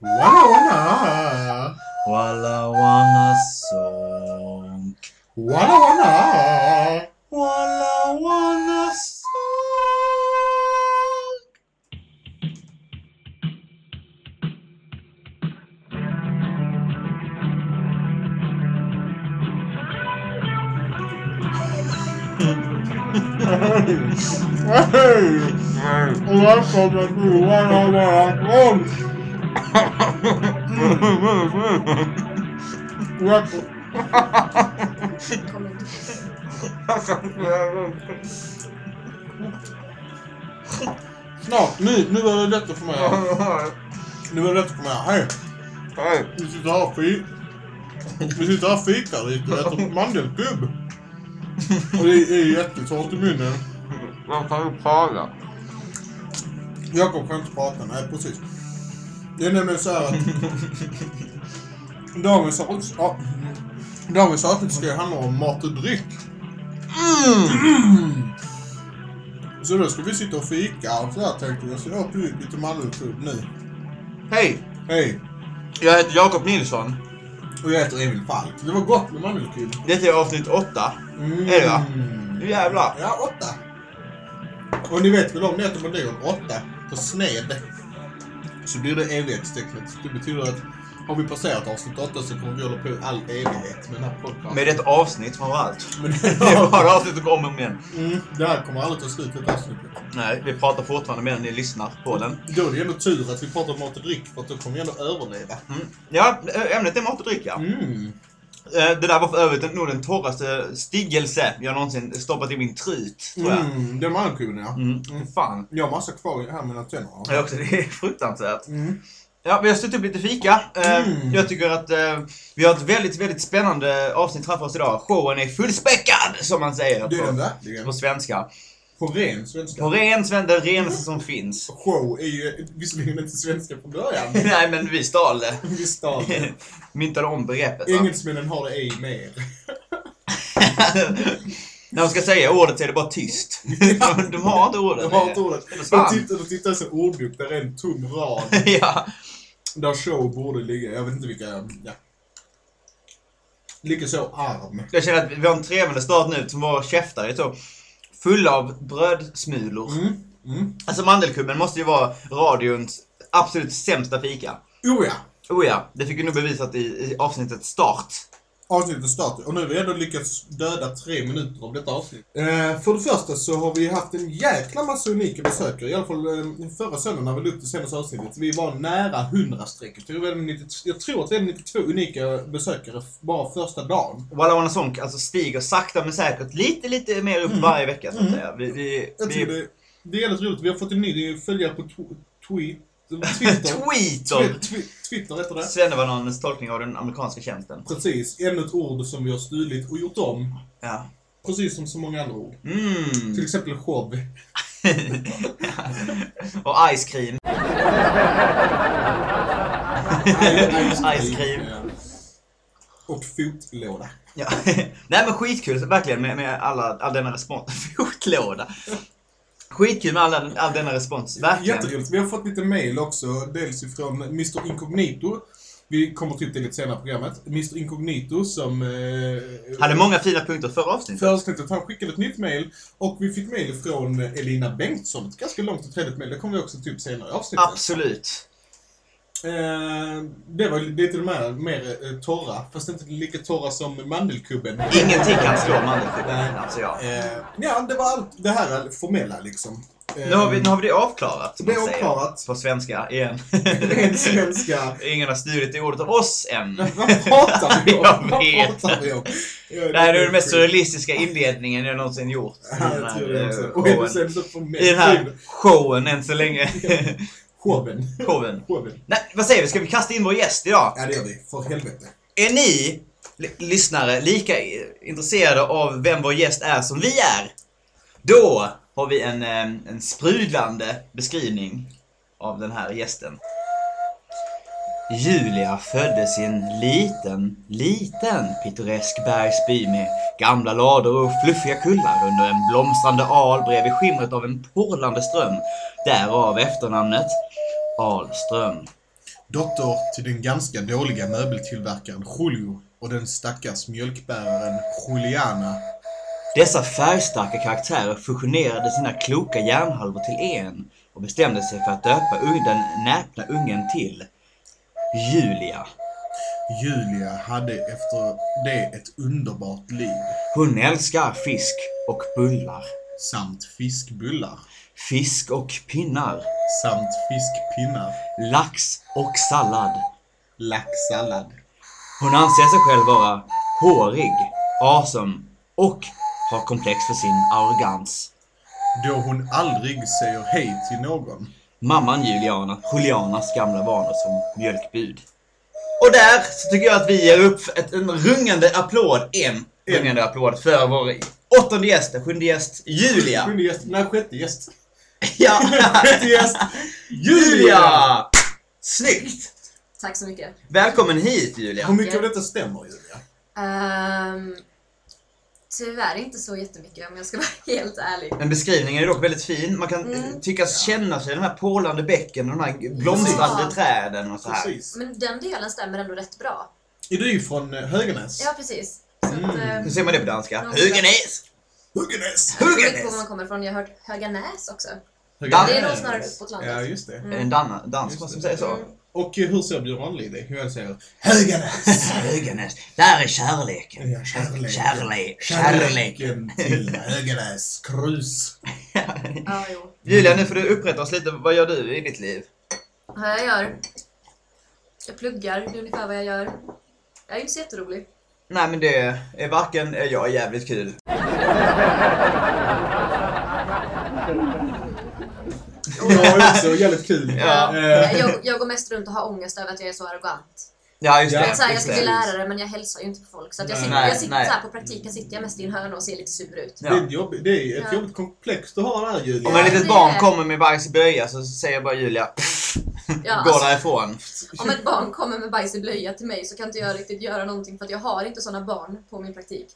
Wanna wanna. Walla wanna song. Wanna wanna. Walla wanna song. Hey! Välkomna till Wanna wanna song. Snart, nu, nu var det lätt att få med. Nu var det lätt att få med. Hej! Hej. Vi sitter här och fi- Vi sitter här och fikar lite och äter mandelkubb. Och det är jättetorrt i munnen. Jag kan ju prata. Jakob kan inte prata, nej precis. Det är nämligen så här att dagens ja, dagens avsnitt ska ju handla om mat och dryck. Mm. Så då ska vi sitta och fika och så här tänkte jag. Så jag tog ut lite mandelkubb nu. Hej! Hej! Jag heter Jakob Nilsson. Och jag heter Emil Falk. Det var gott med mandelkubb. Detta är avsnitt 8. Mm. Är det va? Nu jävlar. Ja, åtta. Och ni vet väl om det att om man lägger en åtta på sned så blir det evighetstecknet. Det betyder att har vi passerat avsnitt åtta så kommer vi hålla på i all evighet med den här podcasten. Med ett avsnitt framförallt. Det är bara avsnitt som kommer om och igen. mm, det här kommer aldrig ta slut ett avsnitt. Nej, vi pratar fortfarande medan ni lyssnar på den. Då är det ändå tur att vi pratar om mat och dryck för att då kommer vi ändå överleva. Mm. Ja, ämnet är mat och dryck ja. Mm. Eh, Det där var för övrigt nog den torraste stiggelse jag någonsin stoppat i min trut, tror jag. Mm, det är mandelkubben ja. Mm. Mm. Fan. Jag har massa kvar här mellan tänderna. Ja, också, det är fruktansvärt. Mm. Ja, vi har ställt upp lite fika. Eh, Mm. Jag tycker att eh, vi har ett väldigt, väldigt spännande avsnitt framför oss idag. Showen är fullspäckad, som man säger Det är den på, verkligen. på svenska. På ren svenska. På ren svenska, det renaste som finns. Show är ju visserligen inte svenska från början. Nej, men vi stal det. Vi startar. Myntade om begreppet. Engelsmännen har det ej mer. När de ska säga ordet så är det bara tyst. De, de har inte ordet. De har inte ordet. Det De tittar, de tittar i sin ordbok där är en tom rad ja. där show borde ligga. Jag vet inte vilka... Ja. Likaså arm. Jag känner att vi har en trevande start nu som våra käftar är så fulla av brödsmulor. Mm. Mm. Alltså mandelkubben måste ju vara radions absolut sämsta fika. Jo ja. Oh ja, det fick vi nog bevisat i, i avsnittet start. Avsnittet start. Och nu har vi ändå lyckats döda tre minuter av detta avsnitt. Eh, för det första så har vi haft en jäkla massa unika besökare. I alla fall eh, förra söndagen när vi la upp det senaste avsnittet. Vi var nära 100-strecket. Jag tror att vi hade 90 Jag tror att vi hade 92 unika besökare bara första dagen. Walla Wanna Sonk alltså stiger sakta men säkert lite, lite mer upp varje vecka så att säga. Vi, vi, Jag vi, det, det är väldigt roligt. Vi har fått en ny följare på tw- tweet, Twitter. Twi- Twitter heter det. Svennebananens tolkning av den amerikanska tjänsten. Precis. Ännu ett ord som vi har stulit och gjort om. Ja. Precis som så många andra ord. Mm. Till exempel show. och ice cream. Ice cream. Och fotlåda. Ja. Nej men skitkul verkligen med, med alla, all denna respons. Fotlåda. Skitkul med all, all denna respons. Verkligen. Jätteroligt. Vi har fått lite mail också. Dels ifrån Mr Incognito. Vi kommer till det lite senare i programmet. Mr Incognito som... Eh, Hade många fina punkter förra avsnittet. För avsnittet. Han skickade ett nytt mail och vi fick mail från Elina Bengtsson. Ett ganska långt och trevligt mail. Det kommer vi också till senare i avsnittet. Absolut. Eh, det var lite mer, mer eh, torra, fast inte lika torra som mandelkubben. Ingenting kan slå mandelkubben, alltså jag. Eh, ja, det var allt det här formella liksom. Eh, Nu har, vi, nu har vi det avklarat, Det är avklarat. På svenska, igen. Ren svenska. Ingen har stulit det ordet av oss än. Vad pratar vi om? Vad pratar vi om? Det här är den mest surrealistiska inledningen jag någonsin gjort. Ja, jag här, tror det också. eh, Och sen så får med I den här showen än så länge. Showen. showen. Showen. Nej, vad säger vi? Ska vi kasta in vår gäst idag? Ja, det gör vi. För helvete. Är ni lyssnare lika intresserade av vem vår gäst är som vi är? Då har vi en, eh, en sprudlande beskrivning av den här gästen. Julia föddes i en liten, liten pittoresk bergsby med gamla lador och fluffiga kullar under en blomstrande al bredvid skimret av en porlande ström. Därav efternamnet Alström. Dotter till den ganska dåliga möbeltillverkaren Julio och den stackars mjölkbäraren Juliana. Dessa färgstarka karaktärer fusionerade sina kloka hjärnhalvor till en och bestämde sig för att döpa den näpna ungen till Julia. Julia hade efter det ett underbart liv. Hon älskar fisk och bullar. Samt fiskbullar. Fisk och pinnar. Samt fiskpinnar. Lax och sallad. Laxsallad. Hon anser sig själv vara hårig, awesome och har komplex för sin arrogans. Då hon aldrig säger hej till någon. Mamman Juliana, Julianas gamla vanor som mjölkbud. Och där så tycker jag att vi ger upp ett, en rungande applåd, en rungande applåd för vår åttonde gäst, sjunde gäst, Julia. Sjunde gäst, nej sjätte gäst. Ja, Sjätte gäst, Julia! Snyggt! Tack så mycket. Välkommen hit Julia. Hur mycket av detta stämmer Julia? Um, tyvärr inte så jättemycket om jag ska vara helt ärlig. Men beskrivningen är dock väldigt fin. Man kan Mm. mm. tyckas känna sig i de här pålande bäcken och de här blomstrande Ja. träden och så här. Precis. Men den delen stämmer ändå rätt bra. Är du ju från eh, Höganäs? Ja, precis. Så Mm. eh, Hur säger man det på danska? Ja. Höganäs! Höganäs! jag vet inte var Höganäs! man kommer ifrån. Jag har hört Höganäs också. Dan- Det är nog snarare uppåt landet. Ja, just det. Är det en dan dansk som det. säger så? Mm. Och hur ser Björn Ranelid det? Hur han säger Höganäs! Höganäs. Där är kärleken. Ja, kärleken. Kärlek. Kärleken. Kärleken till Höganäs krus. Ja, jo. Julia, nu får du upprätta oss lite. Vad gör du i ditt liv? Vad jag gör? Jag pluggar, det är ungefär vad jag gör. Jag är inte så jätterolig. Nej men det är varken är jag jävligt kul. Jag också jävligt kul. Ja. Eh, Jag, jag går mest runt och har ångest över att jag är så arrogant. Ja just Ja, det. Jag, så här, jag ska bli lärare men jag hälsar ju inte på folk. Så att jag sitter, Nej, jag sitter nej. så här, på praktiken sitter jag mest i en hörna och ser lite sur ut. Det är, ett jobb, det är ett Ja. jobbigt komplex du har där Julia. Om Ja, ett litet barn är- kommer med bajs i blöja så säger bara Julia Ja, Gå alltså- därifrån. Om ett barn kommer med bajs i blöja till mig så kan inte jag riktigt göra någonting för att jag har inte sådana barn på min praktik.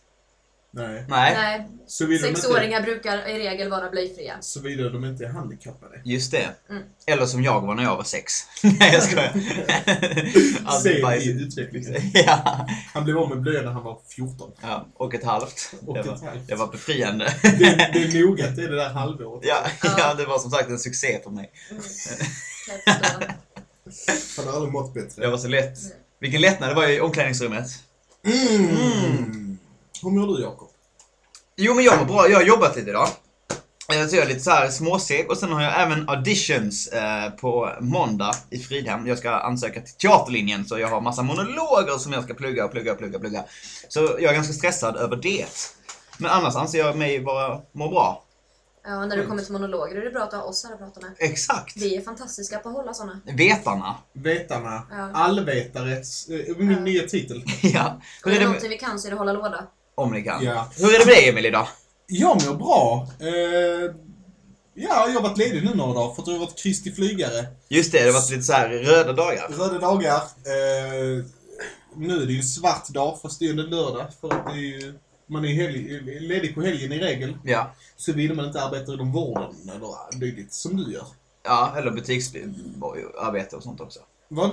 Nej. Nej, Nej, Såvida de, inte, sexåringar brukar i regel vara blöjfria. såvida de inte är handikappade. just det. Mm. Eller som jag var när jag var sex. Nej jag skojar. Alltid Sen bajs i utvecklingen. ja. Han blev av med blöja när han var 14. ja, och ett halvt. Och det, ett var, halvt. det var befriande. Det, det är noga att det är det där halvåret. ja, Ja. ja, det var som sagt en succé för mig. Mm. Jag. Han har aldrig mått bättre. Det var så lätt. Mm. Vilken lättnad det var i omklädningsrummet. Mm. Hur mår du Jakob? Jo men jag mår bra, jag har jobbat lite idag. Eh, Så jag är lite så här småseg och sen har jag även auditions eh, på måndag i Fridhem. Jag ska ansöka till teaterlinjen så jag har massa monologer som jag ska plugga och plugga och plugga plugga. Så jag är ganska stressad över det. Men annars anser jag mig vara, må bra. Ja, när du kommer till monologer är det bra att ha oss här att prata med. Exakt. Vi är fantastiska på att hålla sådana. Vetarna. Vetarna. Ja. Allvetarets... Eh, min Ja. nya titel. ja. Hur det är är det någonting vi kan så är det hålla låda. Om ni kan. Ja. Hur är det med dig Emil idag? Jag mår bra. Eh, ja, jag har varit ledig nu några dagar för att jag har varit Kristi flygare. Just det, det har varit lite så här röda dagar. Röda dagar. Eh, nu är det ju en svart dag fast det är ju en lördag för att det är ju, man är helg, ledig på helgen i regel. Ja. Såvida man inte arbetar inom vården eller dylikt som du gör. Ja, eller butiksarbete och sånt också. Vad?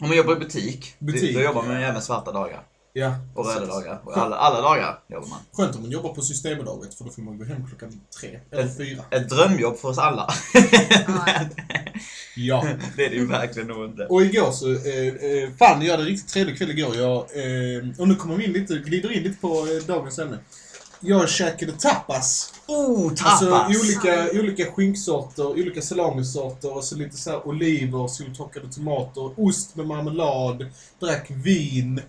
Om man jobbar i butik, Butik, då jobbar man ju även svarta dagar. Ja. Och röda dagar. Och alla, alla dagar jobbar man. Skönt om man jobbar på Systembolaget för då får man gå hem klockan tre eller fyra. Ett drömjobb för oss alla. Ja. Det är det ju verkligen nog inte. Och igår så, eh, eh, fan jag hade en riktigt trevlig kväll igår. Jag, eh, och nu kommer vi in lite, glider in lite på eh, dagens ämne. Jag käkade tapas. Oh, tapas! Alltså olika, olika skinksorter, olika salamisorter och så lite så här oliver, soltorkade tomater, ost med marmelad, drack vin.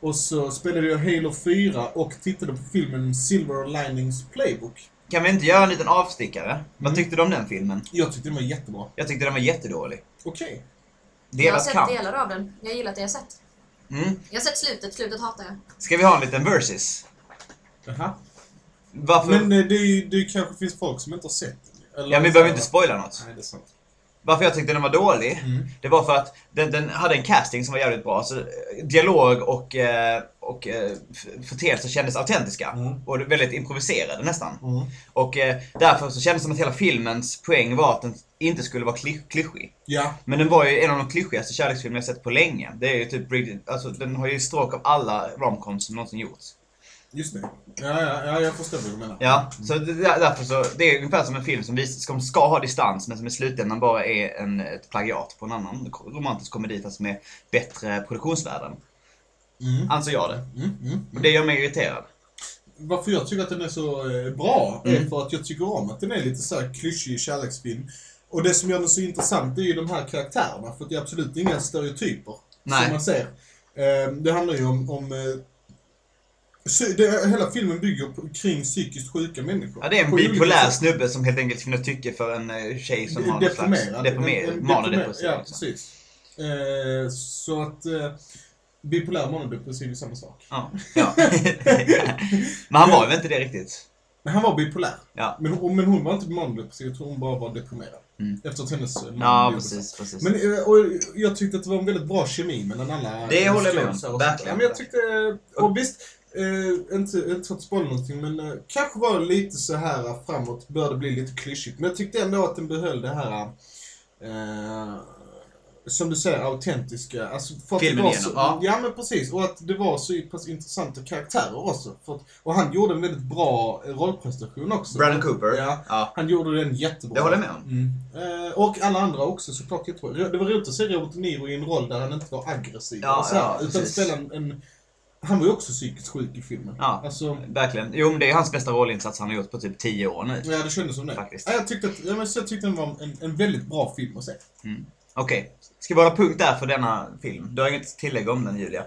Och så spelade jag Halo 4 och tittade på filmen Silver Linings Playbook. Kan vi inte göra en liten avstickare? Vad Mm. tyckte du om den filmen? Jag tyckte den var jättebra. Jag tyckte den var jättedålig. Okej. Jag har sett kamp. delar av den. Jag gillar att jag har sett. Mm. Jag har sett slutet, slutet hatar jag. Ska vi ha en liten versus? Jaha. Varför? Men eh, det, det kanske finns folk som inte har sett den. Eller ja, men vi behöver inte spoila något. Nej, det är sant. Varför jag tyckte den var dålig, Mm. det var för att den, den hade en casting som var jävligt bra. Så, eh, dialog och, eh, och eh, f- företeelser kändes autentiska. Mm. Och väldigt improviserade nästan. Mm. Och eh, därför så kändes det som att hela filmens poäng var att den inte skulle vara kly- klyschig. Ja, Men den var ju en av de klyschigaste kärleksfilmer jag sett på länge. Det är ju typ alltså den har ju stråk av alla romcoms som någonsin gjorts. Just det. Ja, ja, ja jag förstår vad du menar. Ja, så det, där- därför så, det är ungefär som en film som vis, som ska ha distans men som i slutändan bara är en, ett plagiat på en annan romantisk komedi fast med bättre produktionsvärden. Mm. Anser jag det. Mm, mm. Och det gör mig irriterad. Varför jag tycker att den är så eh, bra är Mm. för att jag tycker om att den är lite så här klyschig kärleksfilm. Och det som gör den så intressant är ju de här karaktärerna, för det är absolut inga stereotyper Nej. som man ser. Eh, Det handlar ju om, om eh, det, hela filmen bygger på, kring psykiskt sjuka människor. Ja, det är en bipolär snubbe som helt enkelt finner tycke för en eh, tjej som har någon slags Deprimerad. manodepressiv. Ja, liksom. precis. Eh, Så att eh, bipolär manodepressiv är samma sak. Ja. ja. men han var ju inte det riktigt. Men han var bipolär. Ja. Men, hon- men hon var inte manodepressiv, jag tror hon bara var deprimerad. Mm. Efter att hennes man Ja, precis, precis. Men eh, och jag tyckte att det var en väldigt bra kemi mellan alla Det håller jag med om. och Verkligen. men jag tyckte, och visst, eh, inte, inte för att spoila någonting, men eh, kanske var lite så här framåt, började bli lite klyschigt. Men jag tyckte ändå att den behöll det här, eh, som du säger, autentiska. Alltså för att Filmen det var igenom, så, ja. ja. men precis. Och att det var så pass intressanta karaktärer också. För att, och han gjorde en väldigt bra rollprestation också. Brandon Cooper. Ja. ja. Han gjorde den jättebra. Det håller jag med om. Mm. Eh, och alla andra också såklart. Jag tror. Det var roligt att se Robert De Niro i en roll där han inte var aggressiv. Ja, och så här, ja, utan spela en, en... Han var ju också psykiskt sjuk i filmen. Ja. Alltså, Verkligen. Jo, men det är hans bästa rollinsats han har gjort på typ 10 år nu. ja, det kändes som det. Faktiskt. Ja, jag, tyckte att, ja, men så jag tyckte den var en, en väldigt bra film att se. Okej. Ska vi hålla punkt där för denna film? Du har inget att tillägga om den, Julia?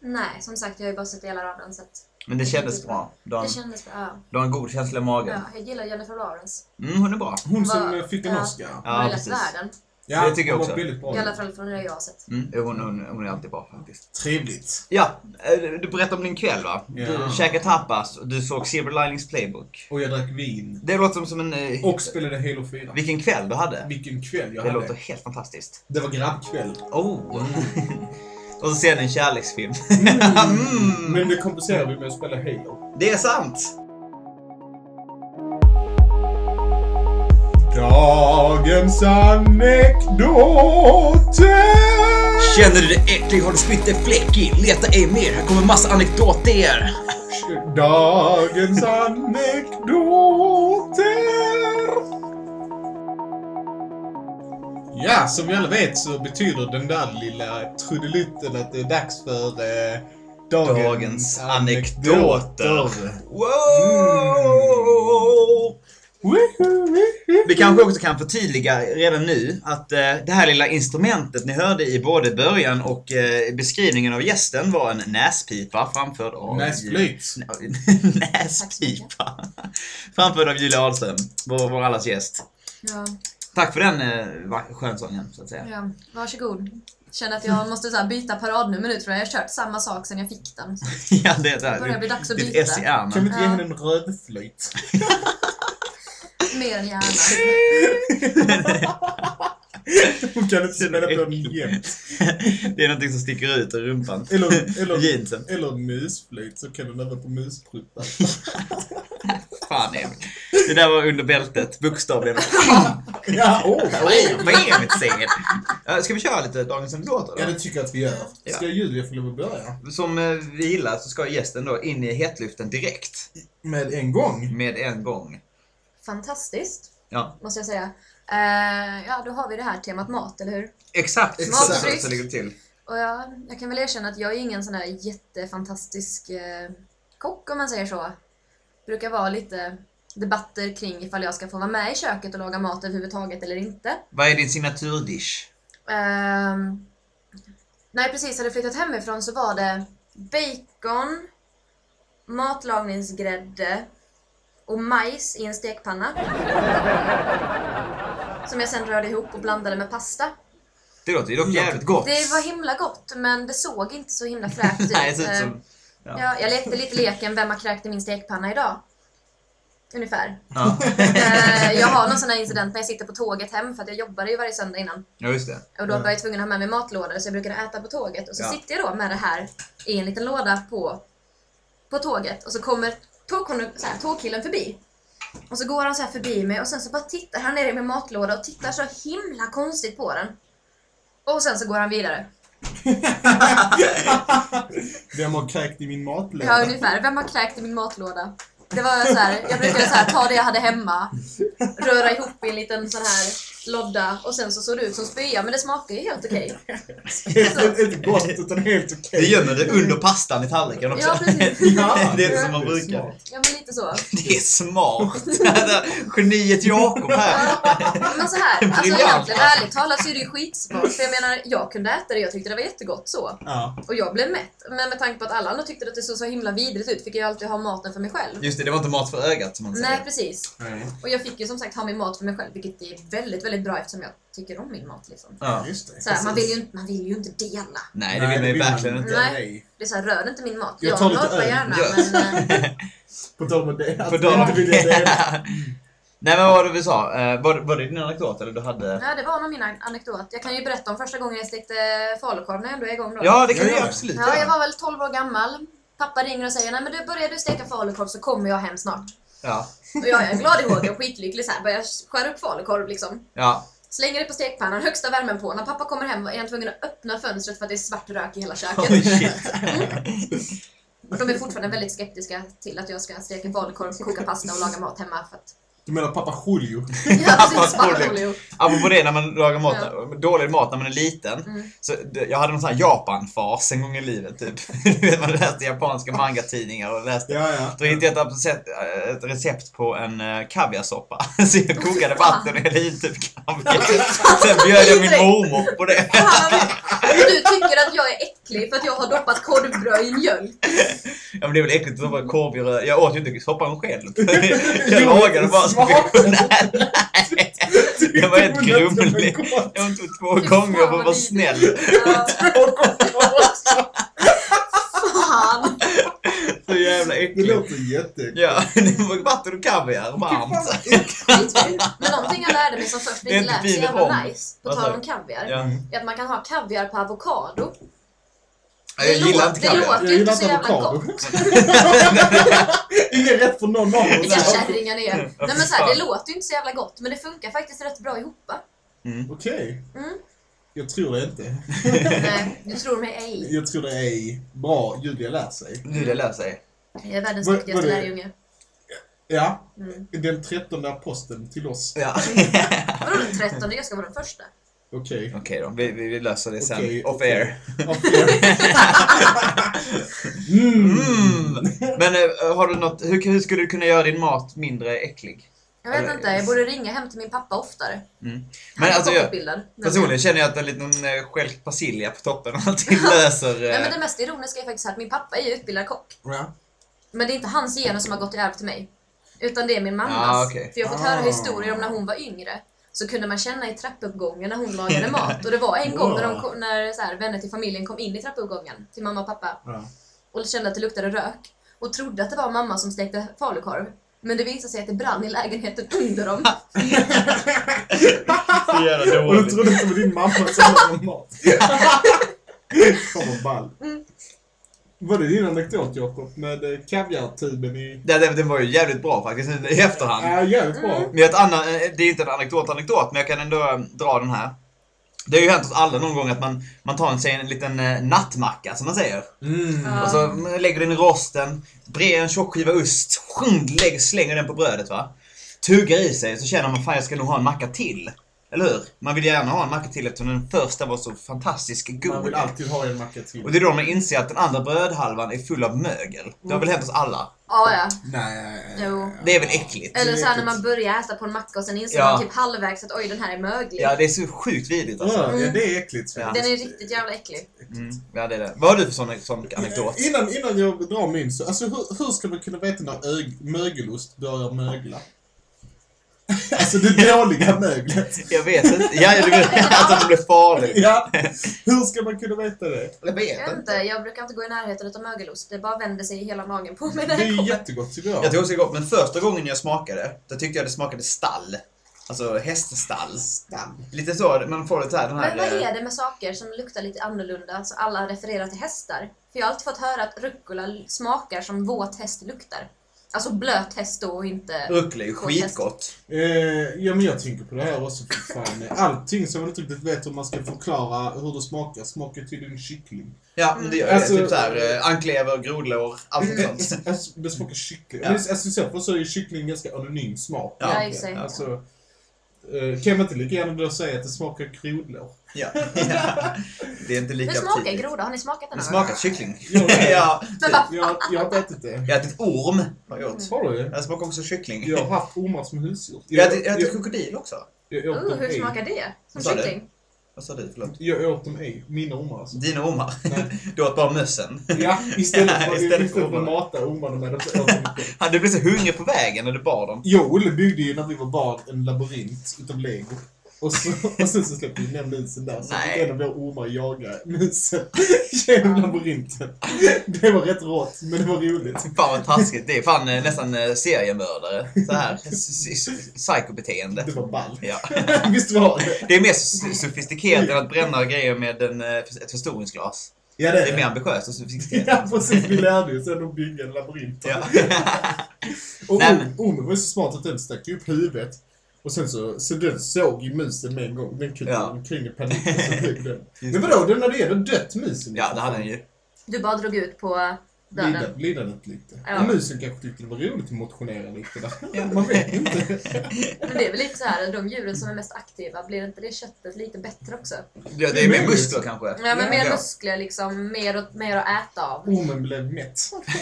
Nej, som sagt, jag har ju bara sett delar av den så att Men det kändes bra. Du har, det en, kändes bra. Ja. du har en god känsla i magen. Ja, jag gillar Jennifer Lawrence. Mm, hon är bra. Hon som Vad- eh, fick en ja. Oscar. Hon Ja, har lätt precis. världen. Ja, Det tycker jag också. väldigt bra. I alla fall från det jag har sett. Mm, hon, hon, hon är alltid bra faktiskt. Trevligt. Ja, eh, du berättade om din kväll va? Du Ja. käkade tapas och du såg Silver Linings Playbook. Och jag drack vin. Det låter som, som en... eh, Och spelade Halo 4. Vilken kväll du hade. Vilken kväll jag Det hade. låter helt fantastiskt. Det var grabbkväll. Oh! och så ser ni en kärleksfilm. Mm. Men det kompenserar vi med att spela Halo. Det är sant! Dagens anekdoter! Känner du dig äcklig? Har du spytt en fläckig? Leta ej mer, här kommer massa anekdoter! Dagens anekdoter! Ja, som vi alla vet så betyder den där lilla trudelutten att det är dags för eh, dagens, Dagens anekdoter. Wow! Woohoo, woohoo. Vi kanske också kan förtydliga redan nu att eh, det här lilla instrumentet ni hörde i både början och eh, beskrivningen av gästen var en näspipa framförd av... Näsflöjt. näspipa. framförd av Julia Ahlström, vår, vår allas gäst. Ja, Tack för den eh, skönsången, så att säga. ja, varsågod. Känner att jag måste så här byta paradnummer nu tror jag. Jag har kört samma sak sen jag fick den. Ja, det är det börjar bli dags att byta. Kan vi inte ge henne en rövflöjt? Mer än gärna. Hon kan inte spela på den jämt. det är någonting som sticker ut ur rumpan. Eller, eller, Jeansen. eller musflöjt så kan du öva på muspruttar. Fan Emil. Det där var under bältet, bokstavligen. ja, åh! Eh, Ska vi köra lite dagens anekdoter Ja, det tycker jag att vi gör. Ja. Ska Julia få lov att börja? Som eh, vi gillar så ska gästen då in i hetluften direkt. Med en gång? Med en gång. Fantastiskt, Ja, måste jag säga. Eh, ja, då har vi det här temat mat, eller hur? exakt. Exakt. Ligger det till. Och jag, jag kan väl erkänna att jag är ingen sån där jättefantastisk eh, kock om man säger så. brukar vara lite debatter kring ifall jag ska få vara med i köket och laga mat överhuvudtaget eller inte. Vad är din signaturdish? Ehm, när jag precis hade flyttat hemifrån så var det bacon, matlagningsgrädde och majs i en stekpanna. Som jag sen rörde ihop och blandade med pasta. Det låter ju dock jävligt gott. Det var himla gott, men det såg inte så himla fräscht ut. Nej, det ser ut Eh, som... Ja. Ja, jag lekte lite leken Vem har kräkt i min stekpanna idag? ungefär. Ja, Eh, jag har någon sån här incident när jag sitter på tåget hem, för att jag jobbade ju varje söndag innan. ja just det. Och då var jag tvungen att ha med mig matlådor, så jag brukade äta på tåget. Och så Ja. sitter jag då med det här i en liten låda på, på tåget. Och så kommer tågkon- så här, tågkillen förbi. Och så går han så här förbi mig och sen så bara tittar han ner i min matlåda och tittar så himla konstigt på den. Och sen så går han vidare. Vem har kräkt i min matlåda? Ja, ungefär. Vem har kräkt i min matlåda? Det var så här, jag brukade så här, ta det jag hade hemma, röra ihop i en liten sån här lodda och sen så såg det ut som spya, men det smakar ju helt okej. Helt- Inte gott, utan helt Du okej. gömmer det under pastan i tallriken också. Ja, precis. Ja, Det är inte som man brukar. smart. Ja, men lite så. Det är smart. Geniet Jakob här. Men så här, alltså egentligen ärligt talat så är det ju skitsmart. För jag menar, jag kunde äta det, jag tyckte det var jättegott så. Ja. Och jag blev mätt. Men med tanke på att alla andra tyckte att det såg så himla vidrigt ut fick jag alltid ha maten för mig själv. Just det, det var inte mat för ögat som man säger. Nej, precis. Nej. Och jag fick ju som sagt ha min mat för mig själv, vilket är väldigt, väldigt bra eftersom jag tycker om min mat liksom. Ja. Just det. Så här, man, vill ju, inte- man vill ju inte dela. Nej, det vill man ju verkligen inte. Nej. Det är såhär, rör inte min mat. Jag Jag, tar lite öl. gärna, men... eh, På tal om det, att dem. inte vill dela. Nej men vad var det vi sa? Eh, Var, var det din anekdot eller du hade? Ja, det var nog min anekdot. Jag kan ju berätta om första gången jag stekte falukorv när jag ändå är igång då. Ja, det kan du ja. absolut Ja, jag var väl 12 år gammal. Pappa ringer och säger nej men du börjar du steka falukorv så kommer jag hem snart. Ja. Och jag är glad i hågen, skitlycklig så här, börjar skära upp falukorv liksom. Ja. Slänger det på stekpannan, högsta värmen på. När pappa kommer hem är jag tvungen att öppna fönstret för att det är svart rök i hela köket. Oj, shit. Och de är fortfarande väldigt skeptiska till att jag ska steka falukorv, koka pasta och laga mat hemma. För att... Du menar pappa Julio? Ja, precis. Pappa Julio. Apropå det när man lagar mat, dålig mat när man är liten. Mm. Så jag hade någon sån här Japan-fas en gång i livet typ. Du vet, man läste japanska manga-tidningar och läste Ja, ja. Då hittade jag ett recept, ett recept på en uh, kaviarsoppa. Så jag kokade vatten och hällde i typ kaviar. Sen bjöd jag min mormor på det. Du tycker att jag är äcklig för att jag har doppat korvbröd i mjölk. Ja men det är väl äckligt att doppa korv i Jag åt ju inte soppan själv. Jag lagade bara smakade. Nej. Jag var helt grumlig. Jag tog två Fy gånger för att vara vad snäll. Ja, fan. Så jävla Det äckligt. låter jätteäckligt. Ja, det var vatten och kaviar varmt. Men någonting jag lärde mig som först Det är inte inte lät så fin jävla rom. nice, på Vad sa tal om kaviar, Ja. är att man kan ha kaviar på avokado. Jag gillar inte Det kaviar. låter Jag ju inte så jävla gott. Ingen rätt för någon av Vilka oss. kärringar ni är. Nej men så här, det låter ju inte så jävla gott, men det funkar faktiskt rätt bra ihop. va? Okej. Mm. Jag tror det inte. Nej, du tror mig ej. Jag tror det är bra. Julia lär sig. Nu det lär sig. Jag är världens duktigaste det? lärjunge. Ja. Mm. Den trettonde aposteln till oss. Ja. Vadå den trettonde? Jag ska vara den första. Okej. Okej då, vi, vi, löser det sen. Off air. Okej. Mm. Mm. Men eh, har du något, hur, hur skulle du kunna göra din mat mindre äcklig? Jag vet Eller- inte, jag borde ringa hem till min pappa oftare. Mm. Han Men är alltså jag, personligen känner jag att en liten eh, stjälkt persilja på toppen alltid löser... Nej, eh, men det mest ironiska är faktiskt att min pappa är utbildad kock. Ja. Men det är inte hans gener som har gått i arv till mig. Utan det är min mammas. Ah, okej. För jag har fått Ah. höra historier om när hon var yngre. Så kunde man känna i trappuppgången när hon lagade mat. Och det var en gång när, de, kom- när så här, vänner till familjen kom in i trappuppgången till mamma och pappa Ja. och kände att det luktade rök. Och trodde att det var mamma som stekte falukorv. Men det visade sig att det brann i lägenheten under dem. så jävla Och du dåligt. trodde inte det var din mamma som lagade mat? Fan vad ball. Mm. Var det din anekdot Jakob? Med eh, kaviartuben i... Ja, den, den var ju jävligt bra faktiskt i efterhand. Ja, jävligt bra. Mm. Men ett annat, eh, det är inte en anekdot anekdot, men jag kan ändå eh, dra den här. Det har ju hänt oss alla någon gång att man, man tar en, sig en liten eh, nattmacka som man säger. Mm. Och så lägger den i rosten, brer en tjock skiva ost, lägger, slänger den på brödet va. Tuggar i sig så känner man fan jag ska nog ha en macka till. Eller hur? Man vill gärna ha en macka till eftersom den första var så fantastiskt god. Man vill alltid ha en macka till. Och det är då man inser att den andra brödhalvan är full av mögel. Det har väl hänt oss alla? Ja, ja. Nej. Jo. Det är väl äckligt? Eller så här när man börjar äta på en macka och sen inser Ja. man typ halvvägs att oj den här är möglig. Ja, det är så sjukt vidrigt alltså. Ja, ja, det är äckligt. Ja. Den är riktigt jävla äcklig. Mm, ja, det är det. Vad har du för sån, sån anekdot? Innan, innan jag drar min så, alltså hur, hur ska man kunna veta när ög, mögelost börjar mögla? Alltså det dåliga möglet. Jag vet inte. Ja, du vet att det blir farligt. Ja, hur ska man kunna veta det? Jag vet inte, jag brukar inte gå i närheten av mögelost. Det bara vänder sig i hela magen på mig när Det är kommer. jättegott tycker jag. Jag tycker också det är gott, men första gången jag smakade, då tyckte jag det smakade stall. Alltså häststall. Stam. Lite så, man får lite här, den här... Men vad eh, är det med saker som luktar lite annorlunda, så alla refererar till hästar? För jag har alltid fått höra att rucola smakar som våt häst luktar. Alltså blöt häst och inte... Rucola är ju skitgott. Eh, ja men jag tänker på det här också för fan. Allting som man inte riktigt vet hur man ska förklara hur det smakar, smakar tydligen kyckling. Ja, men det gör Alltså-. Typ såhär, eh, anklever, grodlår, allt sånt. Alltså, det smakar kyckling. Ja. Ja. Alltså, så för så är kyckling en ganska anonym smak. Ja, exakt. Alltså, kan man inte lika gärna då säga att det smakar grodlår? Ja. ja. Det är inte lika Hur smakar groda? Har ni smakat den Det smakar kyckling. Ja. ja. Jag, jag har inte ätit det. Jag har ätit orm. Har jag gjort. Har du? Det smakar också kyckling. Jag har haft ormar som husdjur. Jag har ätit- jag jag, ätit krokodil också. jag, åt Uh, hur smakar det? Som kyckling? Vad sa du? Förlåt. Jag åt dem ej. Mina ormar alltså. Dina ormar. Nej. Du åt bara mössen. Ja, istället för, Istället istället för att mata ormarna med dem så åt de du blev så hungrig på vägen när du bar dem. Olle byggde ju när vi var barn en labyrint utav lego. Och, så, och sen så släppte vi ner musen där, så fick en av våra ormar jaga musen genom labyrinten. Det var rätt rått, men det var roligt. Fan vad taskigt. Det är fan eh, nästan eh, seriemördare. Så här. Psykobeteende. Det var ball. Ja. Visst var det? Det är mer sofistikerat än att bränna grejer med en, eh, ett förstoringsglas. Ja, Det är mer ambitiöst och sofistikerat. Ja, precis. Vi lärde ju sen att bygga en labyrint. Ja. Och ormen var ju så smart att den stack upp huvudet. Och sen så, så den såg ju musen med en gång. Den kuttade Ja. omkring i panik och så högg den. Men vadå, den hade ju ändå dött musen. Ja, det hade den ju. Du bara drog ut på döden. Lida- Lidandet lite. Ja. Och musen kanske tyckte det var roligt att motionera lite där. Ja. Man vet inte. Men det är väl lite så här, de djuren som är mest aktiva, blir inte det köttet lite bättre också? Ja, det är mer muskler kanske. Ja, men Ja. mer Ja. muskler liksom, mer, att- mer att äta av. Ormen blev mätt.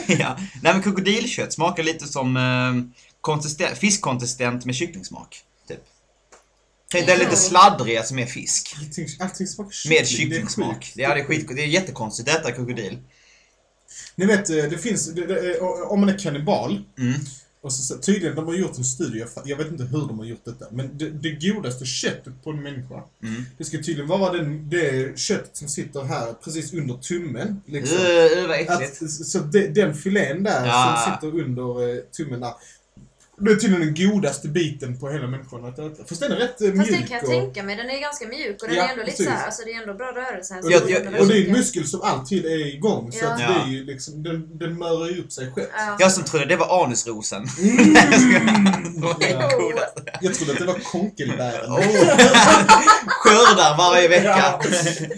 Ja. Nej men krokodilkött smakar lite som eh, konsistent, fiskkonsistent med kycklingsmak. Dig Ja. lite sladdriga som är fisk. Allting, allting smakar kyckling. Med Det är kycklingsmak. det är skit, det är jättekonstigt att äta krokodil. Ni vet, eh, det finns, det, det, eh, om man är kannibal, Mm. och så, tydligen, de har gjort en studie, jag vet inte hur de har gjort detta, men det, det godaste köttet på en människa, Mm. det ska tydligen vara den, det kött som sitter här precis under tummen. Liksom. Uh, vad äckligt. Att, så de, den filén där Ja. som sitter under tummen där. Det är tydligen den godaste biten på hela människan att äta. Fast den är rätt eh, Fast mjuk. det kan jag och, tänka mig, den är ganska mjuk och den Ja, är ändå lite precis. så här, alltså det är ändå bra rörelse här. så jag- jag- och det är en muskel som alltid är igång. Så Ja. att det är ju liksom, den, den mörar ju upp sig själv. Ja. Jag som trodde det var anusrosen. Mm. Coolaste. Jag trodde att det var konkelbären. Oh. Skördar varje vecka.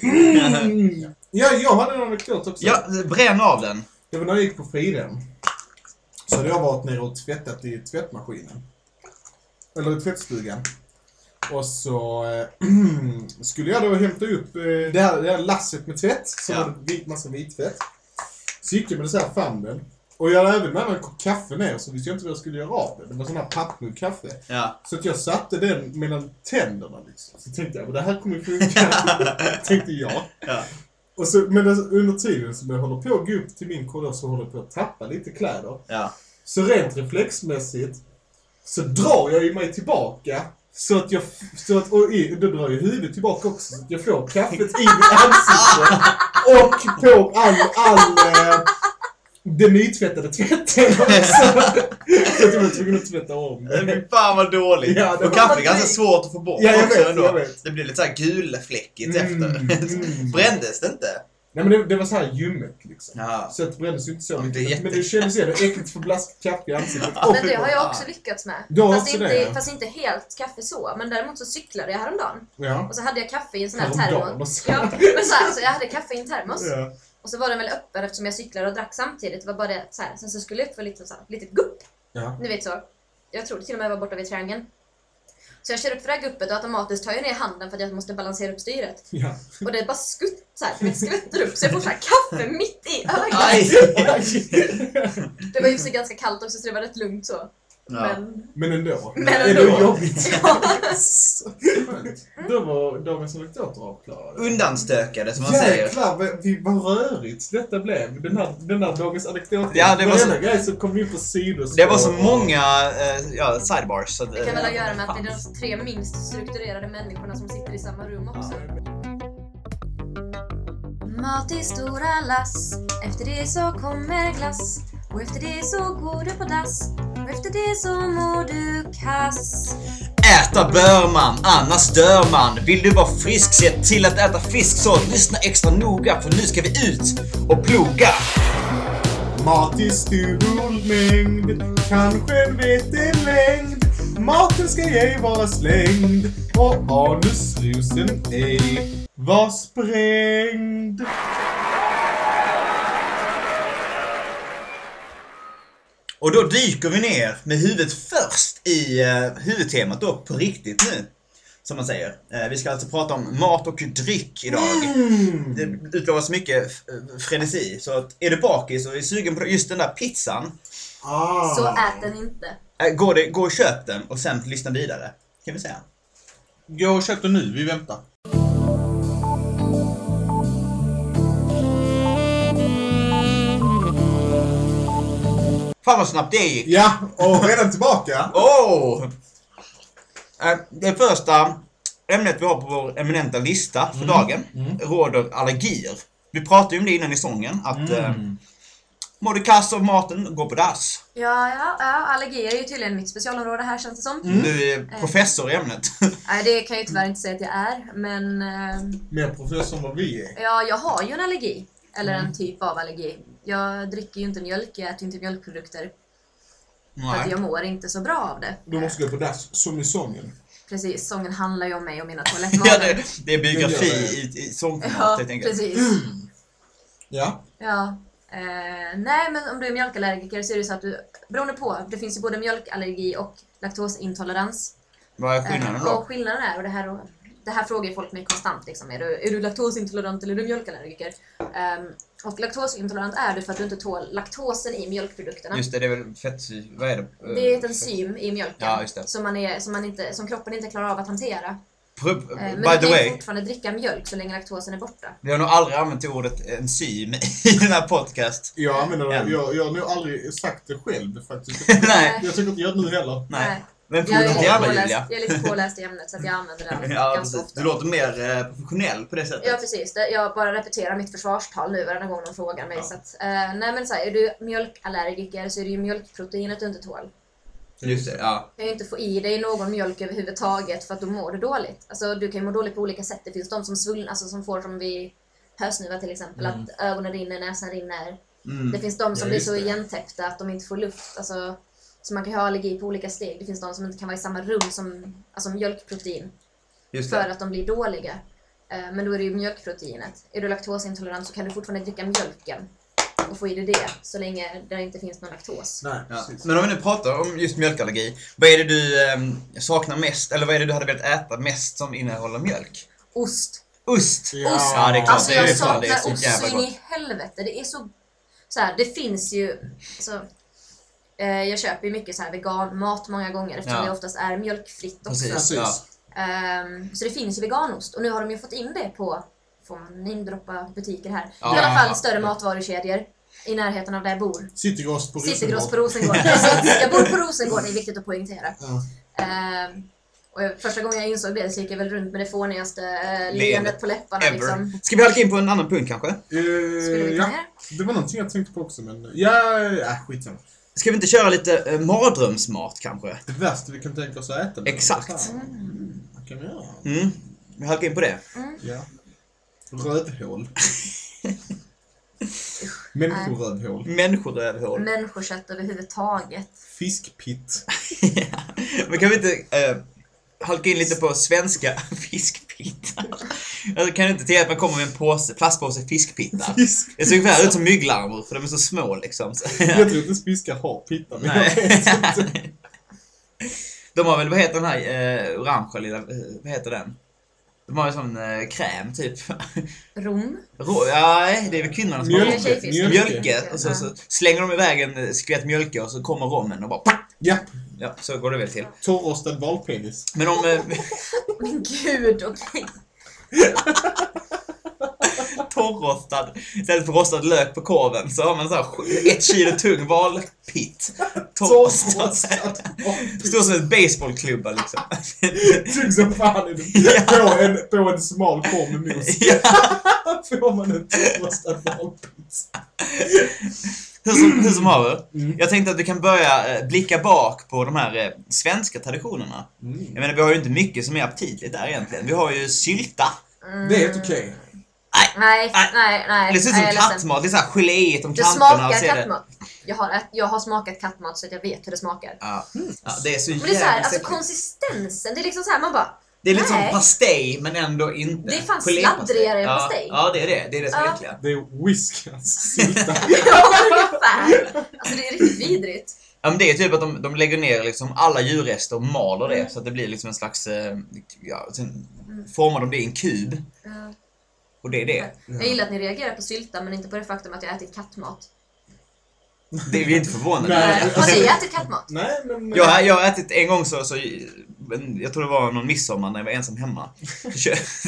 Mm. Ja, jag hade en anekdot också. Ja, bränn av den. Det var när jag gick på Fridhem. Så hade jag varit nere och tvättat i tvättmaskinen. Eller i tvättstugan. Och så eh, skulle jag då hämta upp eh, det, här, det här lasset med tvätt. Som Ja. hade vit, massa vittvätt. Så gick jag med det så här famnen. Och jag hade även med mig en kopp kaffe ner så visste jag inte vad jag skulle göra av det. Det var sån här pappmugg kaffe. Ja. Så att jag satte den mellan tänderna liksom. Så tänkte jag, det här kommer ju funka. tänkte jag. Ja. Och så, men alltså, under tiden som jag håller på att gå upp till min korridor så håller jag på att tappa lite kläder. Ja. Så rent reflexmässigt så drar jag ju mig tillbaka. Så att jag, så att, och i, då drar jag huvudet tillbaka också så att jag får kaffet i mitt ansikte. Och på all, all eh, den nytvättade tvätten också. Så att jag var tvungen att tvätta om det. Fy fan vad dåligt. Ja, det och var- kaffe är ganska svårt att få bort Ja, jag också vet, ändå. jag vet. Det blir lite såhär gulfläckigt Mm, efter. mm. Brändes det inte? Nej men det, det var så här ljummet liksom. Ja. Så det brändes ju inte så mycket. jätte- Men det kändes ändå äckligt för blaskat kaffe i ansiktet. Ja. Men det har jag också lyckats med. Du har Fast, också inte, det, ja. fast inte helt kaffe så. Men däremot så cyklade jag häromdagen. Ja. Och så hade jag kaffe i en sån här termos. Ja, men så, här, så jag hade kaffe i en termos. Och så var den väl öppen eftersom jag cyklade och drack samtidigt. Det var bara det så här. Sen så skulle jag upp för lite så här, litet gupp. Ja. Ni vet så. Jag tror det till och med var borta vid triangeln. Så jag kör upp för det här guppet och automatiskt tar jag ner handen för att jag måste balansera upp styret. Ja. Och det bara skutt, så här, det skvätter upp så jag får så här kaffe mitt i ögat. Aj! Det var ju så ganska kallt också så det var rätt lugnt så. Men... Men ändå. Men Är ändå. det jobbigt? Då var dagens anekdoter avklarade. Undanstökade som man säger. Jäklar vad, vi, vad rörigt detta blev. Den här, den här dagens anekdot. Ja, det var så- Varenda grej som kom in på sidospår. Det var så många eh, ja, sidebars. Så att, Det kan väl ha att göra med att det är de tre minst strukturerade människorna som sitter i samma rum också. Mat i stora lass, efter det så kommer glass. Och efter det så går du på dass. Och efter det så mår du kass. Äta bör man, annars dör man. Vill du vara frisk, se till att äta fisk. Så lyssna extra noga, för nu ska vi ut och ploga. Mat i stor mängd, kanske en vetelängd. Maten ska ej vara slängd och anusrusen ej var sprängd. Och då dyker vi ner med huvudet först i uh, huvudtemat då, på riktigt nu. Som man säger. Eh, vi ska alltså prata om mat och dryck idag. Mm. Det utlovas mycket eh, frenesi. Så att är du bakis och är sugen på just den där pizzan, Ah. Så ät den inte. eh, gå, det, gå och köp den och sen lyssna vidare. Kan vi säga. Gå och köp den nu, vi väntar. Fan vad snabbt det gick! Ja, och redan tillbaka. Eh, Det första ämnet vi har på vår eminenta lista för dagen råder allergier. Vi pratade ju om det innan i sången, att mm. eh, mår du kass av maten, gå på dass. Ja, ja, ja, allergier är ju tydligen mitt specialområde här känns det som. Du är professor i ämnet. Nej, det kan jag ju tyvärr inte säga att jag är, men eh, Mer professor än vad vi är. ja, jag har ju en allergi. Eller en typ av allergi. Jag dricker ju inte mjölk, jag äter ju inte mjölkprodukter. För att Nej. jag mår inte så bra av det. Du måste gå på dass, som i sången. Precis, sången handlar ju om mig och mina Ja, toalettvanor. det, det är biografi Det gör det. i, i sångformat Ja, helt enkelt. precis. Ja. Ja. Eh, nej, men om du är mjölkallergiker så är det så att du, beroende på, det finns ju både mjölkallergi och laktosintolerans. Vad är skillnaden Eh, då? och skillnaden är, och det här, det här frågar folk mig konstant, liksom, är, du, är du laktosintolerant eller är du mjölkallergiker? Ehm, och laktosintolerant är du för att du inte tål laktosen i mjölkprodukterna. Just det, det är väl fettsyra, vad är det? Det är ett enzym i mjölken Ja, just det. Som, man är, som, man inte, som kroppen inte klarar av att hantera. Pr- Eh, men By du kan ju fortfarande dricka mjölk så länge laktosen är borta. vi har nog aldrig använt ordet enzym i den här podcast. Jag använder det. Ja. Jag, jag har nog aldrig sagt det själv faktiskt. Nej. Jag tycker inte jag gör det nu heller. Nej. Men Jag fortsätt är, gärna lite Julia. påläst, jag är lite påläst i ämnet så att jag använder den Ja, ganska ofta. Du låter mer eh, professionell på det sättet. Ja precis, jag bara repeterar mitt försvarstal nu varje gång de frågar mig. Ja. Så att, eh, nej men så här, är du mjölkallergiker så är det ju mjölkproteinet du inte tål. Just det, ja. Du kan ju inte få i dig någon mjölk överhuvudtaget för att då mår du dåligt. Alltså du kan ju må dåligt på olika sätt. Det finns de som svullnar, alltså som får som vid hösnuva till exempel, Mm. att ögonen rinner, näsan rinner. Mm. Det finns de som Ja, blir så igentäppta att de inte får luft. Alltså, så man kan ha allergi på olika steg. Det finns de som inte kan vara i samma rum som alltså mjölkprotein Just för att de blir dåliga. Eh, Men då är det ju mjölkproteinet. Är du laktosintolerant så kan du fortfarande dricka mjölken och få i dig det så länge det inte finns någon laktos. Nej, Ja. Men om vi nu pratar om just mjölkallergi. Vad är det du ehm, saknar mest, eller vad är det du hade velat äta mest som innehåller mjölk? Ost. Ost! Ja. Ost. Ja, det är klart. Alltså jag saknar så ost så in gott. i helvete. Det är så... så här, det finns ju... Alltså, eh, jag köper ju mycket så här veganmat många gånger eftersom Ja. det oftast är mjölkfritt också. Precis. Ja. Ehm, så det finns ju veganost och nu har de ju fått in det på, får man namedroppa butiker här, Ja, i alla fall ja. större matvarukedjor i närheten av där jag bor. Citygross på Citygross på Rosengård. Rosengård. Jag bor på Rosengård, det är viktigt att poängtera. Ja. Ehm, och jag- första gången jag insåg det så gick jag väl runt med det fånigaste uh, leendet på läpparna. Ever. Liksom. Ska vi halka in på en annan punkt kanske? Vi ja, det var någonting jag tänkte på också men... Ja, äh, skitsamma. Ska vi inte köra lite eh, mardrömsmat kanske? Det värsta vi kan tänka oss att äta. Exakt. Mm, vad kan vi göra? Mm. Vi halkar in på det. Ja. Rövhål. Människorövhål. Människorövhål. Människokött överhuvudtaget. Fiskpitt. Men kan vi inte eh, halka in lite på svenska fiskpittar? Alltså, kan du inte till att man kommer med en påse, plastpåse fiskpittar? Fisk. Det ser ungefär ut som mygglarmor för de är så små liksom. Så, Jag tror inte fiskar har pittar. Men jag vet inte. Nej. De har väl, vad heter den här eh, orangea lilla, eh, vad heter den? De har ju sån eh, kräm typ. Rom. Rå, ja, det är väl kvinnorna som har Mjölke. rom. Tjejfisk. Mjölke. Mjölke. Och så, så slänger de iväg en skvätt mjölke och så kommer rommen och bara Ja, Ja, så går det väl till. torrostad valpenis. Men om... eh, Men gud, okej. torrostad. Istället för rostad lök på korven så har man så här ett kilo tung valpitt. Torrostad. Stor som en baseballklubba liksom. Tugg som fan i den. På, en, på en smal korv med mos. ja. Får man en torrostad valpizza. Hur som, hur som haver. Mm. Jag tänkte att vi kan börja eh, blicka bak på de här eh, svenska traditionerna. Mm. Jag menar, vi har ju inte mycket som är aptitligt där egentligen. Vi har ju sylta. Det är helt okej. Nej, Nej. nej, nej. Det ser ut som kattmat. Det är så här geléigt om Det kanterna. och smakar det- kattmat. Jag har, ät, jag har smakat kattmat så att jag vet hur det smakar. Ja. ja, det är så Men det är så här, jävligt alltså konsistensen, det är liksom så här, man bara Det är lite som pastej men ändå inte. Det är fan sladdrigare än ja, pastej. Ja, det är det. Det är det som är Ja. äckliga. Det är whiskers sylta. Ja, ungefär. Alltså det är riktigt vidrigt. Ja, men det är typ att de, de lägger ner liksom alla djurrester och maler det så att det blir liksom en slags... eh, Ja, sen formar de det i en kub. Ja. Och det är det. Jag gillar att ni reagerar på sylta men inte på det faktum att jag har ätit kattmat. Det är vi inte förvånade. Nej. Nej. Har ni ätit kattmat? Nej, men... Jag, har- jag har ätit en gång så, så jag tror det var någon midsommar när jag var ensam hemma.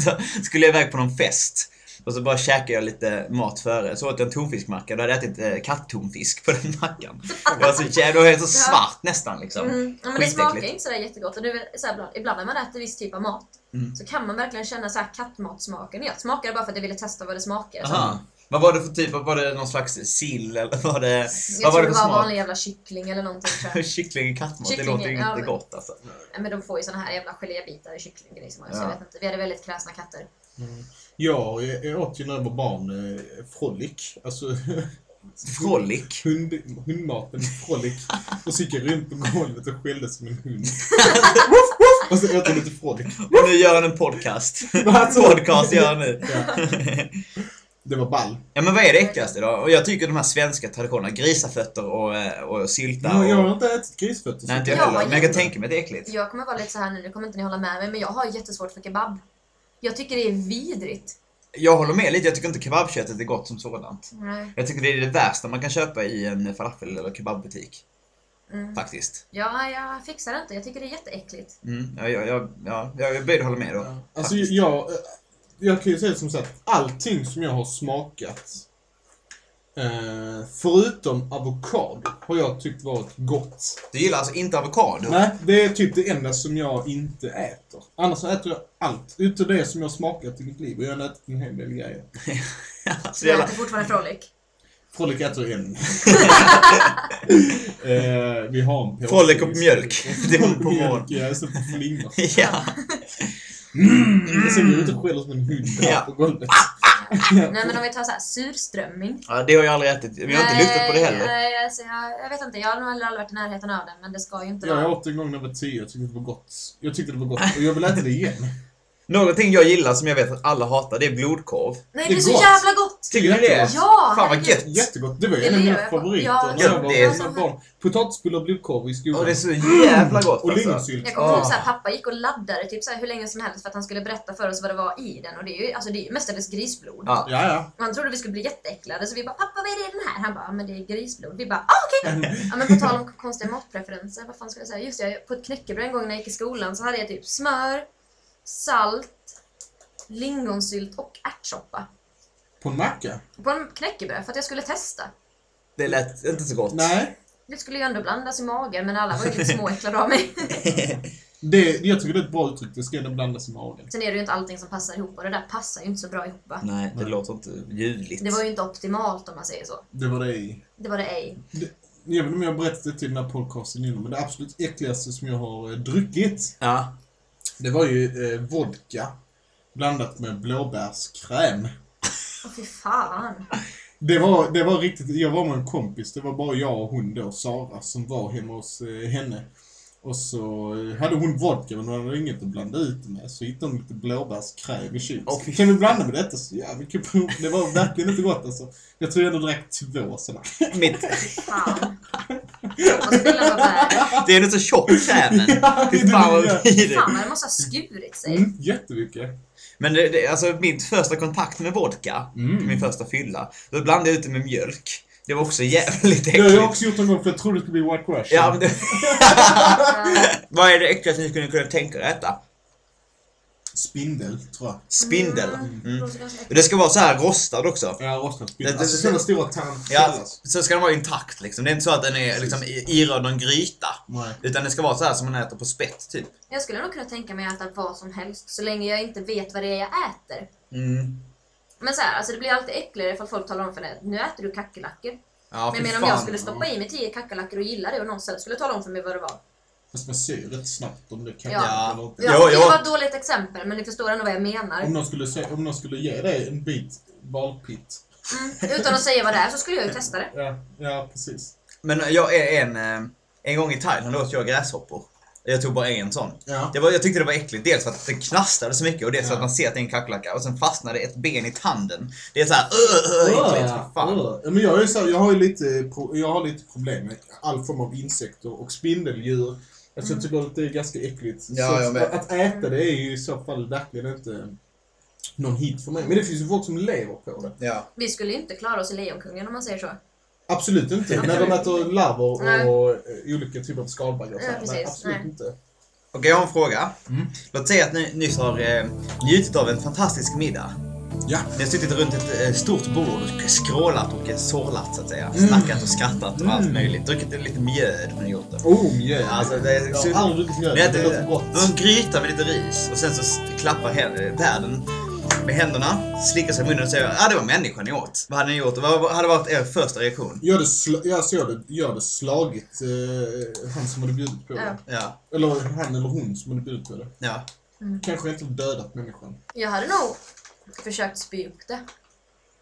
Så, skulle jag iväg på någon fest. Och så bara käkade jag lite mat före. Så åt jag en tonfiskmacka. Då hade jag ätit eh, kattonfisk på den mackan. Det var så jävla, det var så svart nästan liksom. Mm. Ja, men det smakar Skitäckligt. inte sådär jättegott. Och det är så här, ibland, ibland när man äter viss typ av mat Mm. så kan man verkligen känna så här kattmatsmaken. Jag smakade bara för att jag ville testa vad det smakar. Vad var det för typ? Var det någon slags sill eller var det... Jag vad var tror det det var smak? vanlig jävla kyckling eller någonting tror jag. Kyckling i kattmat, Kyckling, det låter ju ja, inte men- gott alltså. Ja, men de får ju såna här jävla gelébitar i kyckling så Ja. jag vet inte. Vi hade väldigt kräsna katter. Ja, jag, jag åt ju när jag var barn eh, Frolic. Alltså Frolic. hund, hundmaten Frolic. Och så gick jag runt på golvet och skällde som en hund. och så åt jag lite Frolic. Och nu gör han en podcast. Alltså- podcast gör han nu. Ja. Det var ball. Ja men vad är det äckligaste då? Och jag tycker de här svenska traditionerna, grisafötter och, eh, och sylta Jag, jag och... har inte ätit grisfötter. Nej inte Jag heller, men jag kan jätte- tänka mig att det är äckligt. Jag kommer vara lite så här nu, nu kommer inte ni hålla med mig, men jag har jättesvårt för kebab. Jag tycker det är vidrigt. Jag håller med lite, jag tycker inte kebabköttet är gott som sådant. Nej. Jag tycker det är det värsta man kan köpa i en falafel eller kebabbutik. Mm. Faktiskt. Ja, jag fixar det inte. Jag tycker det är jätteäckligt. Mm, ja, ja, ja, ja, jag att hålla med då. Ja. Alltså faktiskt. jag, jag kan ju säga som sagt, allting som jag har smakat eh, förutom avokado har jag tyckt varit gott. Du gillar alltså inte avokado? Nej, det är typ det enda som jag inte äter. Annars så äter jag allt. Utom det som jag har smakat i mitt liv. Och jag har ätit en hel del grejer. så Så jag äter fortfarande Frolic. Frolic äter en. eh, vi har en påse. Frolic och mjölk. Det var på morgonen. ja, istället för flingor. ja. Mm. Går jag ut och skäller som en hund Ja. på golvet. Nej men om vi tar så här surströmming. ja, det har jag aldrig ätit. Vi har inte luktat på det heller. Nej, alltså, jag, jag vet inte. Jag har nog aldrig varit i närheten av den, men det ska ju inte Ja, jag åt det en gång när jag var tio. Jag tyckte det var gott. Jag tyckte det var gott och jag vill äta det igen. Någonting jag gillar som jag vet att alla hatar, det är blodkorv. Nej, Det det är är så gott. jävla gott! Tycker ni det? Ja! Fan vad gött! Jättegott. Det var Det en av mina favoriter Ja, när jag ja, var barn. Potatisbullar och blodkorv i skolan. Och det är så jävla gott Och alltså. lingonsylt. Jag kommer ihåg Ah. att pappa gick och laddade typ så här hur länge som helst för att han skulle berätta för oss vad det var i den. Och det är ju, alltså, det är ju mestadels grisblod. Ja. Ja, ja. Och han trodde vi skulle bli jätteäcklade så vi bara “pappa vad är det i den här?” Han bara "Ja, “men det är grisblod”. Vi bara “ah okej”. Ja men på tal om konstiga matpreferenser, vad fan ska jag säga? Just det, jag- på ett knäckebröd en gång när jag gick i skolan så hade jag typ smör, salt, lingonsylt och ärtsoppa. På en macka? På en knäckebröd för att jag skulle testa. Det lät inte så gott. Nej. Det skulle ju ändå blandas i magen men alla var ju lite småäcklade av mig. Det, jag tycker det är ett bra uttryck. Det ska ändå blandas i magen. Sen är det ju inte allting som passar ihop och det där passar ju inte så bra ihop va? Nej, det låter inte ljuvligt. Det var ju inte optimalt om man säger så. Det var det i. Det var det ej. Jag vet inte om jag har berättat det till den här podcasten innan, men det absolut äckligaste som jag har eh, druckit, Ja. det var ju eh, vodka blandat med blåbärskräm. Åh fy fan. Det var, det var riktigt, jag var med en kompis, det var bara jag och hon då, Sara, som var hemma hos eh, henne. Och så eh, hade hon vodka men hon hade inget att blanda ut med. Så hittade hon lite blåbärskräm i kylen. Kan vi blanda med detta? Så ja, vi kan prova. Det var verkligen inte gott alltså. Jag tror jag ändå drack två sådana. Mitt, Fan. Det är inte så tjockt krämen. Ja, det Fy fan är vad vidrigt. Fan det måste ha skurit sig. Mm, jättemycket. Men det, det, alltså min första kontakt med vodka, Mm. min första fylla, då blandade jag ut det med mjölk. Det var också jävligt Det har jag äckligt. också gjort en gång för jag trodde det skulle bli White Russian. Ja, men det... Vad är det äckligaste ni skulle kunna tänka er att äta? Spindel, tror jag. Spindel. Mm. Mm. äckligt. Det ska vara så här rostad också. Ja, rostad spindel. Det- det- Alltså sådana stora. Ja, så ska den vara intakt liksom. Det är inte så att den är liksom i- irörd någon gryta. Nej. Utan det ska vara så här som man äter på spett typ. Jag skulle nog kunna tänka mig att äta vad som helst så länge jag inte vet vad det är jag äter. Mm. Men så här, alltså det blir alltid äckligare ifall folk talar om för mig nu äter du kackerlackor. Ja, Men om jag skulle stoppa i mig tio kackerlackor och gilla det och någon skulle tala om för mig vad det var. Fast man ser ju rätt snabbt om det kan Ja. vara eller inte. Ja, det var ett dåligt exempel men ni förstår ändå vad jag menar. Om någon skulle, se, om någon skulle ge dig en bit valpitt. Mm, utan att säga vad det är så skulle jag ju testa det. Ja, ja precis. Men jag är en... eh, En gång i Thailand åt jag gräshoppor. Jag tog bara en sån. Ja. Det var, jag tyckte det var äckligt. Dels för att den knastrade så mycket och dels för Ja. att man ser att det är en kackerlacka. Och sen fastnade ett ben i tanden. Det är såhär äckligt. Fy fan. Ja, men jag, är så, här- jag har ju lite, pro- jag har lite problem med all form av insekter och spindeldjur. Alltså jag tycker att det är ganska äckligt. Ja, så att, äta det är ju i så fall verkligen inte någon hit för mig. Men det finns ju folk som lever på det. Ja. Vi skulle ju inte klara oss i Lejonkungen om man säger så. Absolut inte. När de äter larver Nej. och eh, olika typer av skalbaggar. Ja. Nej, absolut Nej. inte. Okej, jag har en fråga. Mm. Låt säga att ni nyss har eh, njutit av en fantastisk middag. Ja. Ni har suttit runt ett eh, stort bord och skrålat och sorlat så att säga. Mm. Snackat och skrattat och allt Mm. möjligt. Druckit lite mjöd har ni gjort det. Oh, mjöl. Alltså, det är- jag har aldrig druckit mjöl. Ni Det låter gott. en gryta med lite ris och sen så klappar världen med händerna, slickar sig i munnen och säger ja ah, det var människan ni åt. Vad hade ni gjort? Vad hade varit er första reaktion? Jag hade, sl- jag såg det, jag hade slagit eh, han som hade bjudit på det. Ja. Eller han eller hon som hade bjudit på det. ja. Kanske inte dödat människan. Jag hade nog försökt spy upp det.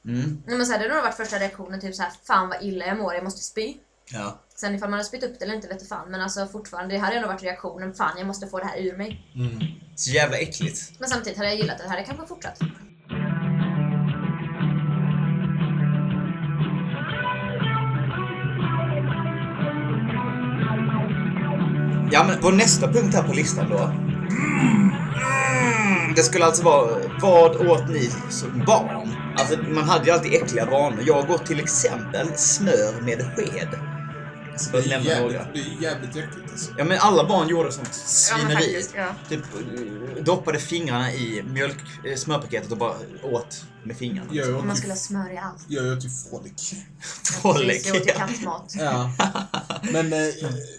Mm. Men så här, det hade nog varit första reaktionen, typ så här, fan vad illa jag mår, jag måste spy. Ja. Sen ifall man hade spytt upp det eller inte vet jag fan, men alltså fortfarande, det hade ändå varit reaktionen, fan jag måste få det här ur mig. Så jävla äckligt. Men samtidigt hade jag gillat det, det hade kanske fortsatt. Ja men vår nästa punkt här på listan då. Mm. Det skulle alltså vara, vad åt ni som barn? Alltså man hade ju alltid äckliga vanor. Jag åt till exempel smör med sked. Så Det är jävligt, några. det är jävligt äckligt alltså. Ja men alla barn gjorde sånt Ja svineri. faktiskt, ja. Typ doppade fingrarna i mjölk, eh, smörpaketet och bara åt med fingrarna. Jag åt Man skulle ha smör i allt. jag åt ju frolic. Frolic, Precis, Jag åt ju ja. kattmat. Ja. Men eh,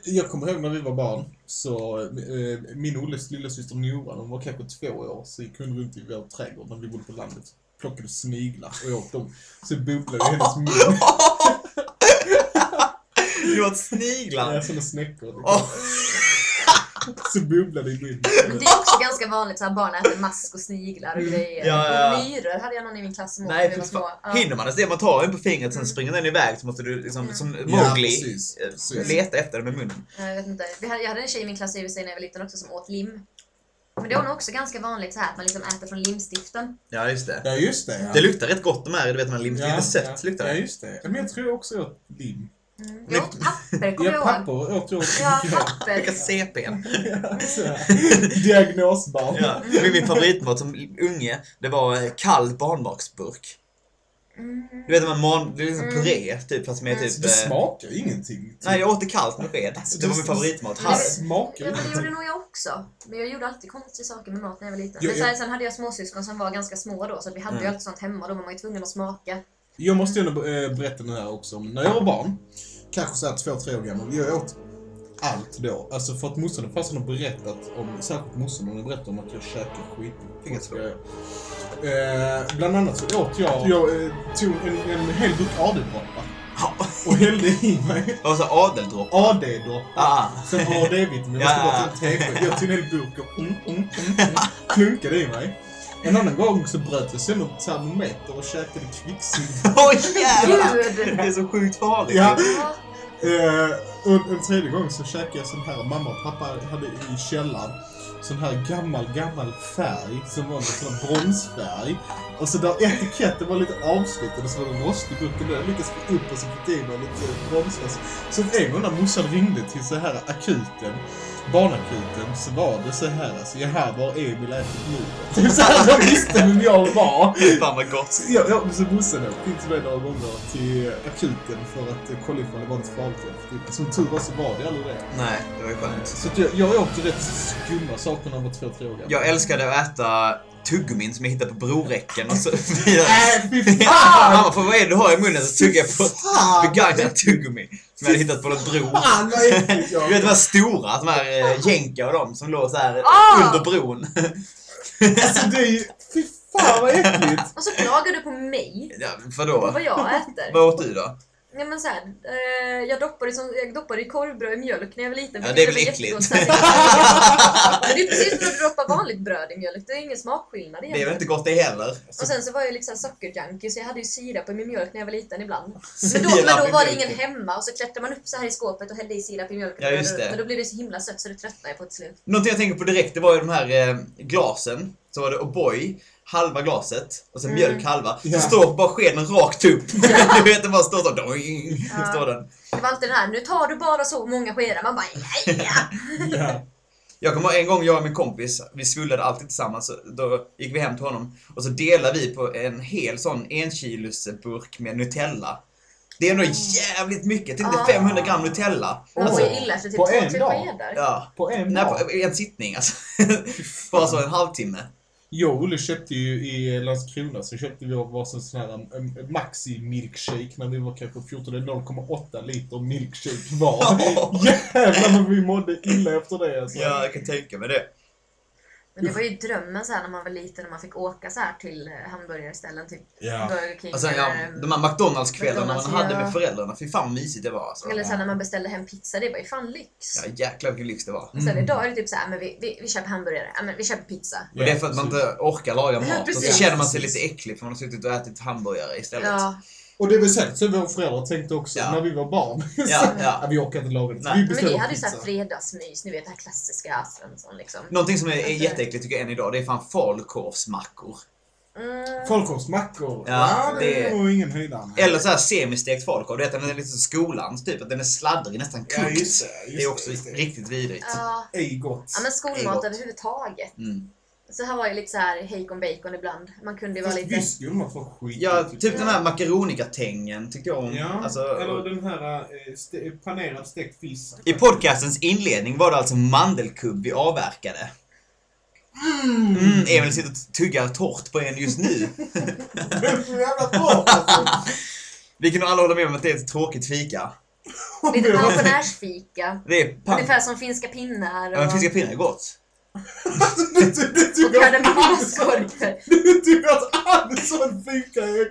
jag kommer ihåg när vi var barn, så eh, min Olles lillasyster Nora, hon var kanske två år, så gick hon runt i vår trädgård när vi bodde på landet. Plockade sniglar och åt dem. Så bubblade i hennes mun. Du åt sniglar. Ja, såna snäckor. liksom. Så bubblade i munnen. Men det är också ganska vanligt att barn äter mask och sniglar och grejer. Mm. Ja, ja, ja. Och myror hade jag någon i min klass som åt när vi var små. Ja. Hinner man ens det? Man tar en på fingret, sen springer den iväg så måste du liksom, som Ja, Mowgli, precis, eh, precis. leta efter den med munnen. Jag vet inte. Vi hade, jag hade en tjej i min klass i sig när jag var liten också som åt lim. Men det var nog också ganska vanligt så här att man liksom äter från limstiften. Ja, just det. Ja, just det. Ja. Det luktar rätt gott de här, du vet, de här lim, lite sött ja. luktar Ja, det. just det. Men jag tror också jag åt lim. Mm. Jag åt papper, kommer Ja, jag ihåg. papper åt jag också. Ja, Vilka papper. Så här, Diagnosbarn. Ja. Min favoritmat som unge, det var eh, kall barnmatsburk. Mm. Du vet, här man, det är liksom Mm. puré, typ, fast med Mm. typ... Det eh, smakar ju ingenting. Nej, jag åt det kallt med sked. Det var min favoritmat. Det smakar Ja, ju men det gjorde ingenting. nog jag också. Men jag gjorde alltid konstiga saker med mat när jag var liten. Jo, Men så här, jag- sen hade jag småsyskon som var ganska små då, så vi hade ju Mm. alltid sånt hemma. Då var man ju tvungen att smaka. Jag måste ju ändå eh, berätta nu här också. När jag var barn, kanske såhär två, tre år gammal, jag åt allt då. Alltså för att morsan och farsan har berättat om, särskilt morsan har berättat om att jag käkar skit. Vilket så? Eh, bland annat så åt jag, jag eh, tog en, en hel burk AD-droppar Ja. och hällde i mig Och så adeldropp. AD-droppar. Ah. Sen AD-vitamin. Jag ska bara till en tesked. Jag tog en hel burk och mm, mm, mm, mm, klunkade i mig. En annan gång så bröt jag sönder en termometer och käkade kvicksilver. Oj jävlar! Det är så sjukt farligt. Ja. Eh, och en tredje gång så käkade jag sån här mamma och pappa hade i källaren. sån här gammal, gammal färg som var en sån här bronsfärg. Och så där etiketten var lite avsliten och så var det en rostig burk och den lyckades få upp och så fick i mig lite bronsfärg. Så en gång när morsan ringde till så här akuten, barnakuten, så var det så här alltså, ja här var Emil ätit nu. Typ så här, de visste vem jag var. Fan vad gott. Så jag, jag, så morsan åkte in till mig några gånger till akuten för att kolla ifall det var något farligt. Typ. Som tur var så var det aldrig det. Nej, det var ju skönt. Så jag, jag åkte rätt skumma saker när jag var två, tre år gammal. Jag älskade att äta tuggummin som jag hittade på broräcken och så Äh, fy Mamma, fan! för vad är det du har i munnen? Så tuggar jag på begagnat tuggummi som jag hade hittat på någon bro. Fan Du vet de här stora, de här eh, jänka och de som låg så här Ah! under bron. Alltså det är ju... Fy fan vad äckligt! Och så klagar du på mig. Ja, På vadå? vad jag äter. Vad åt du då? Ja, men så här, eh, jag, doppade som, jag doppade i korvbröd i mjölk när jag var liten. Ja, det är väl äckligt. Men det är precis som när du doppar vanligt bröd i mjölk. Det är ingen smakskillnad Det är egentligen. väl inte gott det heller? Och sen så var jag liksom sockerjunkie så jag hade ju sirap i min mjölk när jag var liten ibland. Men då, men då var det ingen hemma och så klättrade man upp så här i skåpet och hällde i sirap i mjölken. Ja, just det. Men då blev det så himla sött så det tröttnade jag på till slut. Någonting jag tänker på direkt, det var ju de här eh, glasen. Så var det O'boy, halva glaset, och sen Mm. mjölk halva. Så står bara skeden rakt upp. du vet, den bara står så doing, Ja. står den. Det var alltid den här, nu tar du bara så många skedar. Man bara, ja, ja. Ja. Jag kommer ihåg en gång, jag och min kompis, vi svullade alltid tillsammans. så Då gick vi hem till honom och så delade vi på en hel sån enkilosburk med Nutella. Det är ändå jävligt mycket. Jag tänkte Ah. 500 gram Nutella. Man Alltså, mår ju illa efter typ på två, en tre dag? Ja. På en Nej, dag. på en sittning alltså. Bara så en halvtimme. Jag och Olle köpte ju i Landskrona så köpte vi varsin sån här um, maxi-milkshake när vi var kanske 14. Det är 0,8 liter milkshake var. Jävlar vad vi mådde illa efter det alltså. Ja, jag kan tänka mig det. Men det var ju drömmen så här när man var liten och man fick åka så här till eh, hamburgerställen, typ Ja. Burger King. Alltså, ja, eller, de här McDonalds-kvällarna man McDonald's, hade ja. med föräldrarna. Fy fan mysigt det var alltså. eller så här när man beställde hem pizza, det var ju fan lyx. Ja, jäklar vilken lyx det var. Och sen idag är det typ så här, men vi, vi, vi köper hamburgare, ja, men vi köper pizza. Och det är för att man inte orkar laga mat. och så känner man sig lite äcklig för man har suttit och ätit hamburgare istället. Ja, Och det är väl säkert så våra föräldrar tänkte också Ja. när vi var barn. Ja, ja. vi orkar inte laga det. Vi men vi hade ju så pizza. här fredagsmys, ni vet det här klassiska Svensson liksom. Någonting som är, är jätteäckligt tycker jag än idag, det är fan falukorvsmackor. Mm. Falukorvsmackor. Ja, det det- är nog ingen höjdare. Eller så här semistekt falukorv, du vet den är lite som skolans typ, att den är sladdrig, nästan Ja, kokt. just det. Just det är också just det. riktigt vidrigt. Ja, Ej gott. ja men skolmat överhuvudtaget. Mm. Så här var ju lite så här hejkon bacon ibland. Man kunde ju vara lite... skolmat var skit. Ja, typ den här makaronikatängen tyckte jag om. Ja, Alltså, eller den här eh, panerad stekt fisk. I podcastens inledning var det alltså mandelkubb vi avverkade. Mm. Mm, Emil sitter och tuggar torrt på en just nu. Det är så jävla bra alltså. Vi kan nog alla hålla med om att det är ett tråkigt fika. Lite pensionärsfika. Det är pan- Ungefär som finska pinnar Ja, men och, fiska pinnar är gott. Du ty- du och tycker att- kardemummaskorpor. du tycker att sån fika är...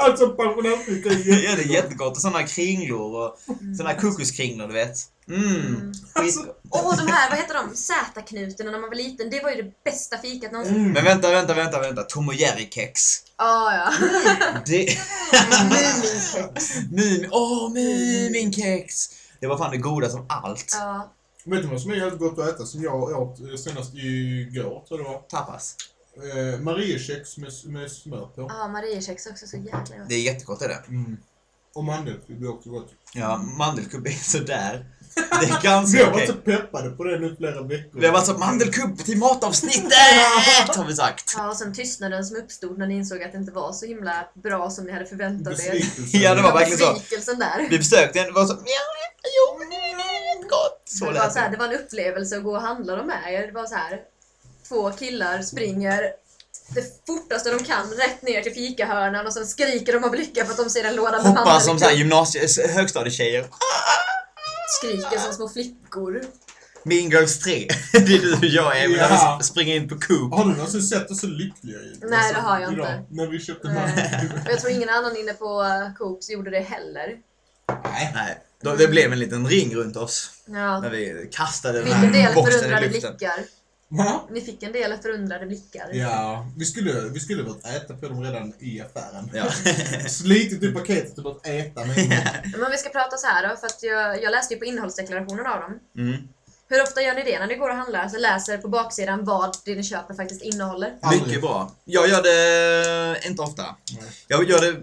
Allt som pensionärsfika är Ja, det är jättegott. Och sådana kringlor och sådana här kokoskringlor, du vet. Mm. Skitgott. Och de här, vad heter de? Z-knutorna när man var liten. Det var ju det bästa fikat någonsin. Mm. Men vänta, vänta, vänta, vänta. Tom och Jerry-kex. Ah, ja. Det... Muminkex. Mum... Åh, Muminkex! Det var fan det goda som allt. Ja. Vet du vad som är jävligt gott att äta som jag åt senast igår, tror jag det var? Tapas. Eh, Mariekex med, med smör på. Ja, Mariekex är också så jäkla gott. Det är jättegott är det. Mm. Och mandelkubb är också gott. Ja, mandelkubb är sådär. Det är Vi ganska har okej. varit så peppade på det nu flera veckor. Vi har varit så mandelkubb till matavsnittet! Har vi sagt. Ja, och sen tystnaden som uppstod när ni insåg att det inte var så himla bra som ni hade förväntat er. Ja, det var verkligen så. Där. Vi försökte, det var så... Jo, men det är rätt gott. Så det, var så här, det. var en upplevelse att gå och handla dem med er. Det var så här. Två killar springer det fortaste de kan rätt ner till fikahörnan och sen skriker de av lycka för att de ser en låda med Hoppas som såhär gymnasie... högstadietjejer. Skriker som små flickor. Mean Girls 3. Det är du och jag Emil, när Ja. vi springer in på Coop. Har du någonsin sett oss så lyckliga ut? Nej, det har jag idag, inte. När vi köpte. Och jag tror ingen annan inne på Coops gjorde det heller. Nej. Nej, då, det blev en liten ring runt oss. Ja. När vi kastade Fick den en del här boxen i förundrade luften. blickar. Va? Ni fick en del förundrade blickar. Ja, vi skulle, vi skulle väl äta på dem redan i affären. Ja. Slitit ur paketet och börjat äta med en gång. Men om vi ska prata så här då, för att jag, jag läste ju på innehållsdeklarationen av dem. Mm. Hur ofta gör ni det när ni går och handlar? Alltså läser på baksidan vad det ni köper faktiskt innehåller? Aldrig. Mycket bra. Jag gör det inte ofta. Nej. Jag gör det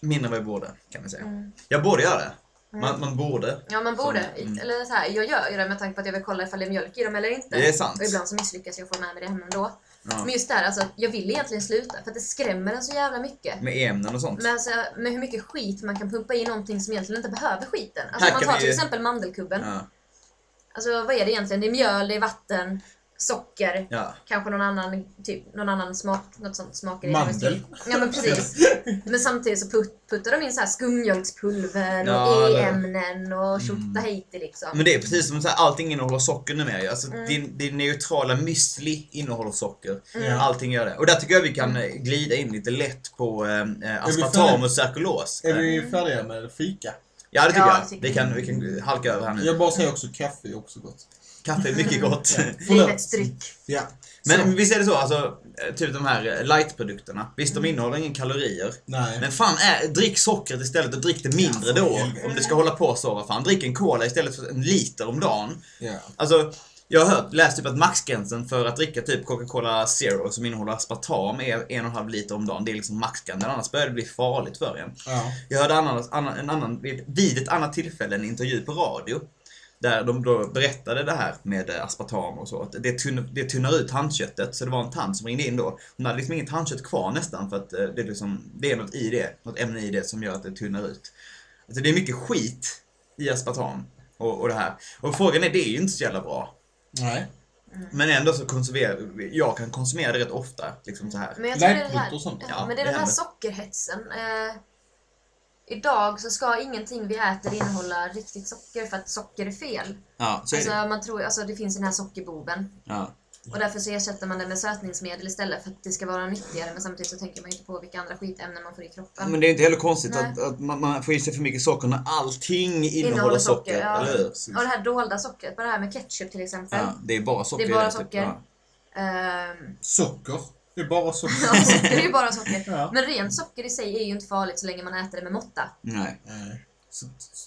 mindre än vad jag borde, kan vi säga. Mm. Jag borde göra det. Man, man borde. Ja, man borde. Som- mm. Eller så här, jag gör ju det med tanke på att jag vill kolla ifall det är mjölk i dem eller inte. Det är sant. Och ibland så misslyckas jag få med mig det hem ändå. Ja. Men just det här, alltså, jag vill egentligen sluta för att det skrämmer en så jävla mycket. Med ämnen och sånt. Men alltså, med hur mycket skit man kan pumpa i någonting som egentligen inte behöver skiten. Alltså om man tar vi till exempel mandelkubben. Ja. Alltså vad är det egentligen? Det är mjöl, det är vatten, socker, Ja. kanske någon annan, typ, någon annan smak, något sånt smakar i Mandel. Ja men precis. Men samtidigt så put, puttar de in så här skummjölkspulver och Ja, eller- e-ämnen och tjotahejti liksom. Men det är precis som här, allting innehåller socker numera ju. alltså, Mm. din, din neutrala müsli innehåller socker. Mm. Allting gör det. Och där tycker jag vi kan eh, glida in lite lätt på eh, eh, aspartam och cirkulos. Är vi färdiga med fika? Ja det tycker Ja, jag. det tycker Vi jag. kan, vi kan halka över här nu. Jag bara säger också kaffe är också gott. Kaffe är mycket gott. Förlåt. Livets dryck. Ja. Men Så. visst är det så, alltså, eh, typ de här eh, light-produkterna. Visst, de innehåller ingen kalorier. Nej. Men fan, är, drick sockret istället och drick det mindre Ja, då. Om det ska hålla på så. Vad fan, drick en cola istället för en liter om dagen. Ja. Alltså, jag har hört, läst typ att maxgränsen för att dricka typ Coca-Cola Zero som innehåller aspartam är en och en halv liter om dagen. Det är liksom maxgränsen, annars börjar det bli farligt för en. Ja. Jag hörde annan, annan, en annan, vid ett annat tillfälle en intervju på radio. Där de då berättade det här med eh, aspartam och så. Att det, tunn, det tunnar ut tandköttet. Så det var en tant som ringde in då. Hon hade liksom inget tandkött kvar nästan för att eh, det, är liksom, det är något i det. Något ämne i det som gör att det tunnar ut. Alltså det är mycket skit i aspartam och, och det här. Och frågan är, det är ju inte så jävla bra. Nej. Men ändå så konsumerar, jag kan konsumera det rätt ofta. Liksom så här. Men jag tror det är det här, och sånt. ja, men det är den här sockerhetsen. Eh, idag så ska ingenting vi äter innehålla riktigt socker för att socker är fel. Ja, så är Alltså, det. man tror, alltså, det finns den här sockerboven. Ja. Och därför så ersätter man det med sötningsmedel istället för att det ska vara nyttigare. Men samtidigt så tänker man ju inte på vilka andra skitämnen man får i kroppen. Men det är inte heller konstigt Nej. att, att man, man får i sig för mycket socker när allting innehåller, Innehåller socker, socker, ja. eller hur? Och det här dolda sockret, bara det här med ketchup till exempel. Ja, det är bara socker. Det är bara typ. socker. Ja. Ehm, Socker. Det är bara socker. ja, socker är ju bara socker. Ja. Men rent socker i sig är ju inte farligt så länge man äter det med måtta. Nej. Nej. Så,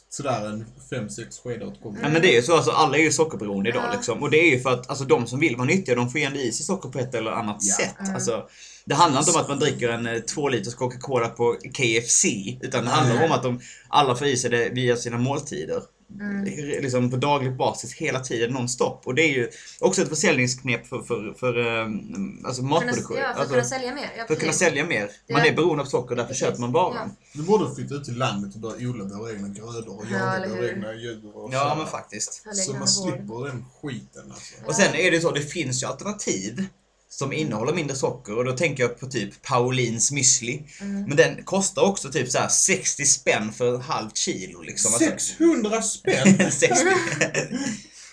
sådär en fem sex skedar åt gången. Nej men det är ju så, alltså, alla är ju sockerberoende idag Ja. liksom. Och det är ju för att alltså, de som vill vara nyttiga, de får ändå i sig socker på ett eller annat Ja. sätt. Mm. Alltså, det handlar inte om att man dricker en eh, två liters Coca-Cola på KFC. Utan det handlar Nej. om att de alla får i sig det via sina måltider. Mm. Liksom på daglig basis hela tiden nonstop. Och det är ju också ett försäljningsknep för, för, för um, alltså matproduktion. ja, för att alltså, kunna sälja mer. Ja, för att kunna sälja mer. Man Ja. är beroende av socker och därför Precis. köper man varan. Vi borde flytta ut till landet och börja odla våra egna grödor och Ja, jaga våra egna djur och Ja, så. men faktiskt. Så man slipper den skiten alltså. Och sen är det så, det finns ju alternativ som innehåller mindre socker och då tänker jag på typ Paulins müsli. Mm. Men den kostar också typ så här 60 spänn för ett halvt kilo liksom. Alltså, 600 spänn! 60,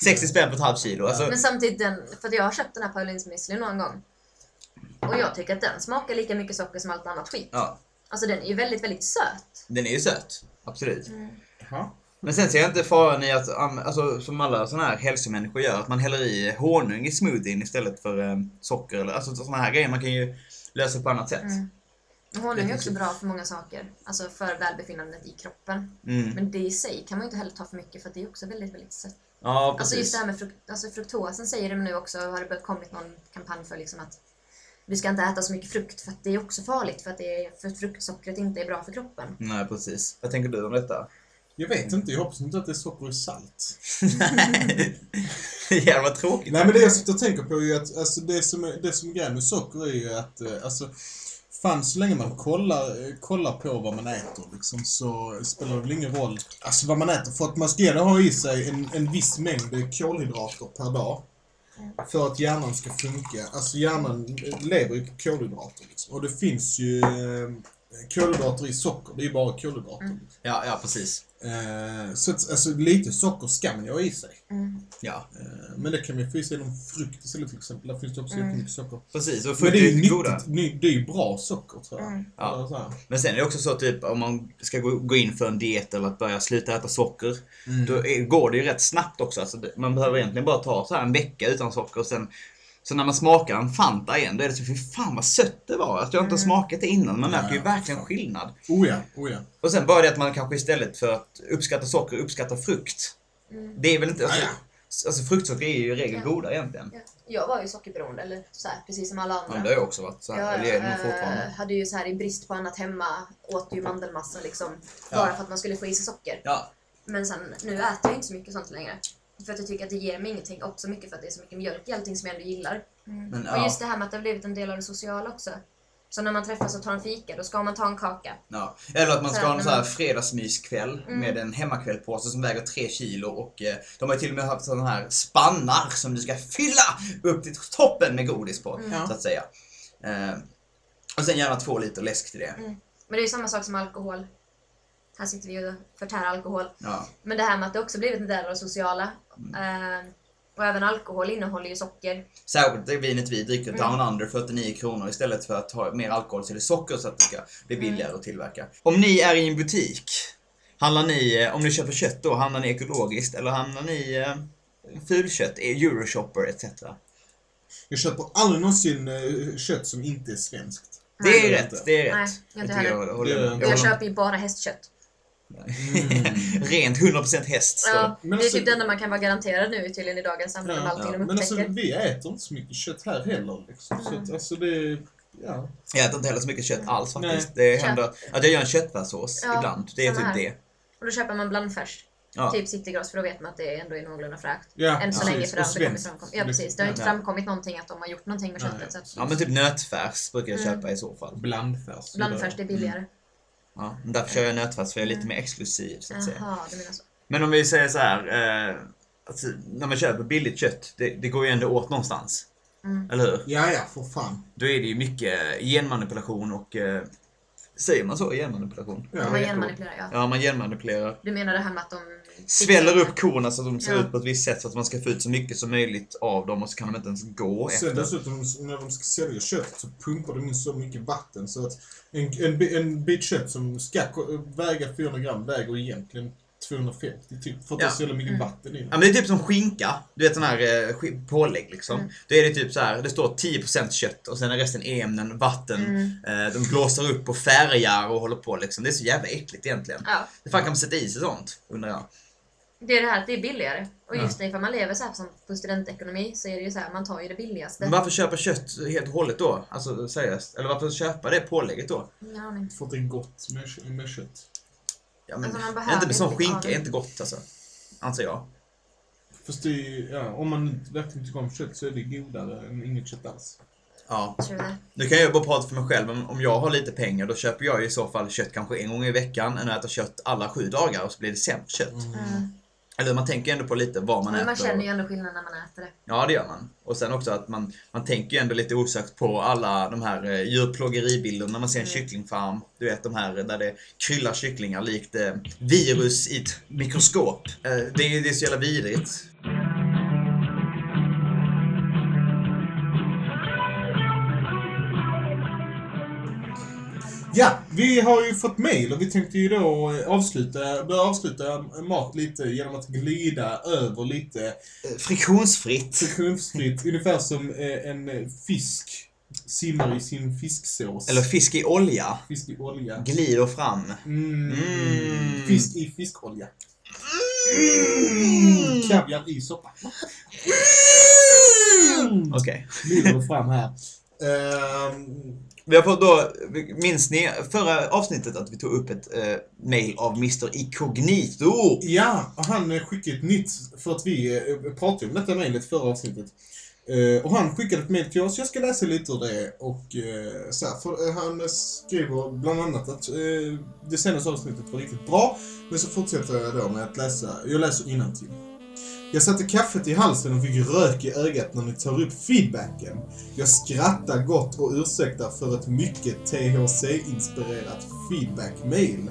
60 spänn för ett halvt kilo. Alltså, Men samtidigt, den, för att jag har köpt den här Paulins müsli någon gång. Och jag tycker att den smakar lika mycket socker som allt annat skit. ja, Alltså den är ju väldigt, väldigt söt. den är ju söt. Absolut. Jaha. Men sen ser jag inte faran i att, alltså, som alla såna här hälsomänniskor gör, att man häller i honung i smoothien istället för um, socker. Eller, alltså såna här grejer man kan ju lösa på annat sätt. Mm. Honung är också bra för många saker. Alltså för välbefinnandet i kroppen. Mm. Men det i sig kan man ju inte heller ta för mycket för det är också väldigt, väldigt sött. Ja, Alltså just precis. det här med frukt, alltså fruktosen säger de nu också, har det kommit någon kampanj för liksom att du ska inte äta så mycket frukt för att det är också farligt för att, det är, för fruktsockret inte är bra för kroppen. Nej, precis. Vad tänker du om detta? Jag vet inte, jag hoppas inte att det är socker i salt. Jävla tråkigt. Nej men det jag sitter och tänker på är ju att alltså, det, som är, det som är grejen med socker är ju att eh, alltså, fan så länge man kollar, eh, kollar på vad man äter liksom, så spelar det väl ingen roll alltså, vad man äter. För att man ska gärna ha i sig en, en viss mängd kolhydrater per dag. För att hjärnan ska funka. Alltså hjärnan lever ju på kolhydrater. Liksom. Och det finns ju eh, kolhydrater i socker. Det är ju bara kolhydrater. Mm. Ja, ja precis. Eh, så alltså, lite socker ska man ju ha i sig. Mm. Ja, Eh, Men det kan vi få i sig genom frukt istället till exempel. Där finns det också Mm. jättemycket socker. precis. Och Men frukt det är ju ju goda. nyttigt, det är ju bra socker tror jag. Mm. Ja. Men sen är det också så typ om man ska gå, in för en diet eller att börja sluta äta socker. Mm. Då är, går det ju rätt snabbt också. Alltså, man behöver egentligen bara ta så här en vecka utan socker och sen så när man smakar en Fanta igen, då är det så fy fan vad sött det var. Alltså, jag har inte Mm. smakat det innan. Man märker ju verkligen skillnad. Oh ja, oh ja. Och sen bara det att man kanske istället för att uppskatta socker uppskattar frukt. Mm. Det är väl inte... Alltså, Ja, Alltså fruktsocker är ju i regel Ja. goda egentligen. Ja. Jag var ju sockerberoende, eller så här, precis som alla Ja, andra. men det har jag också varit så här. Eller nog eh, fortfarande. hade ju så här i brist på annat hemma, åt ju mandelmassa liksom. Ja. Bara för att man skulle få i sig socker. Ja, Men sen, nu äter jag inte så mycket sånt längre. För att jag tycker att det ger mig ingenting. Också mycket för att det är så mycket mjölk i allting som jag ändå gillar. men Och ja. just det här med att det har blivit en del av det sociala också. Så när man träffas och tar en fika, då ska man ta en kaka. Ja. Eller att man ska Så ha en här, så här fredagsmyskväll Mm. med en hemmakvällpåse som väger 3 kilo och eh, de har ju till och med haft sådana här spannar som du ska fylla upp till toppen med godis på, Mm. så att säga. Eh, och sen gärna två liter läsk till det. Men det är ju samma sak som alkohol. Här sitter vi och förtär alkohol. Ja. Men det här med att det också blivit en del av det sociala. Eh, och även alkohol innehåller ju socker. Särskilt det vinet vi dricker, Mm. Down Under, 49 kronor istället för att ha mer alkohol så är det socker så att det ska bli Mm. billigare att tillverka. Om ni är i en butik, handlar ni, eh, om ni köper kött då, handlar ni ekologiskt eller handlar ni eh, fulkött, eh, Euroshopper etc? Jag köper aldrig någonsin kött som inte är svenskt. Det är Nej. rätt, det är rätt. Nej, jag jag jag Jag, Jag köper ju bara hästkött. Rent 100% häst. Så. Ja, Men det är alltså- typ det enda man kan vara garanterad nu tydligen i dagens samhälle med Ja, allting ja. de Men alltså, vi äter inte så mycket kött här heller. Liksom. Så att, alltså, det, ja. Jag äter inte heller så mycket kött alls faktiskt. Nej. Det händer att jag gör en köttfärssås Ja, ibland. Det är typ här. det. Och då köper man blandfärs. Ja. Typ citygross för då vet man att det ändå är någorlunda fräscht. ja Än så precis. länge för det har inte kommit framkom- Ja precis, det har inte Ja. framkommit någonting att de har gjort någonting med köttet. Så att Ja men typ nötfärs brukar jag Mm. köpa i så fall. Blandfärs. blandfärs det är billigare. Ja, därför kör jag nötfärs för jag är lite mer exklusiv så att säga. Jaha, du menar så. Men om vi säger så här. Eh, alltså, när man köper billigt kött, det, det går ju ändå åt någonstans. Mm. Eller hur? Ja, ja, för fan. Då är det ju mycket genmanipulation och... Eh, säger man så? Genmanipulation? Ja, är genmanipulerat, ja. Ja, man genmanipulerar. Du menar det här med att de... Sväller upp korna så att de ser Ja. ut på ett visst sätt så att man ska få ut så mycket som möjligt av dem och så kan de inte ens gå Och sen efter. dessutom när de ska sälja kött så pumpar de in så mycket vatten så att en, en, en bit kött som ska väga 400 gram väger egentligen 250 typ. För att Ja. det är så mycket Mm. vatten i Ja men det är typ som skinka. Du vet sån här eh, pålägg liksom. Mm. Då är det typ så här, det står 10% kött och sen är resten e-ämnen, vatten. Mm. Eh, de blåser upp och färgar och håller på liksom. Det är så jävla äckligt egentligen. Ja, Hur fan kan man sätta i sig sånt? Undrar jag. Det är det här att det är billigare. Och Ja. just ifall man lever så här som på studentekonomi så är det ju så här, man tar ju det billigaste. Men varför köpa kött helt och hållet då? Alltså seriöst. Eller varför köpa det pålägget då? Ingen aning. För att det är gott med, med kött. Ja, men Alltså, inte med sån skinka är inte gott alltså. Anser jag. Fast det är, ja, om man verkligen tycker om kött så är det godare än inget kött alls. Ja. Nu kan jag bara prata för mig själv, men om jag har lite pengar då köper jag i så fall kött kanske en gång i veckan än att äta kött alla sju dagar och så blir det sämre kött. Mm. Eller man tänker ändå på lite vad man Men man äter. känner ju ändå skillnad när man äter det. Ja, det gör man. Och sen också att man, man tänker ju ändå lite osökt på alla de här eh, djurplågeribilderna när man ser en Mm. kycklingfarm. Du vet de här där det kryllar kycklingar likt eh, virus i ett mikroskop. Eh, det, är, det är så jävla vidrigt. Ja, vi har ju fått mail och vi tänkte ju då eh, avsluta, börja avsluta mat lite genom att glida över lite Eh, Friktionsfritt. friktionsfritt. ungefär som eh, en fisk simmar i sin fisksås. Eller fisk i olja. fisk i olja. Glider fram. Mm. Mm. Fisk i fiskolja. Mm. Kaviar i soppa. Mm. Okej. Glider fram här. Ehm, vi har fått då, minns ni förra avsnittet att vi tog upp ett eh, mail av Mr Incognito? Ja, och han skickade ett nytt för att vi eh, pratade om detta mejlet förra avsnittet. Eh, och han skickade ett mejl till oss, jag ska läsa lite ur det och eh, så här, för, eh, han skriver bland annat att eh, det senaste avsnittet var riktigt bra, men så fortsätter jag då med att läsa, jag läser innantill. Jag satte kaffet i halsen och fick rök i ögat när ni tar upp feedbacken. Jag skrattar gott och ursäktar för ett mycket THC-inspirerat feedback-mail.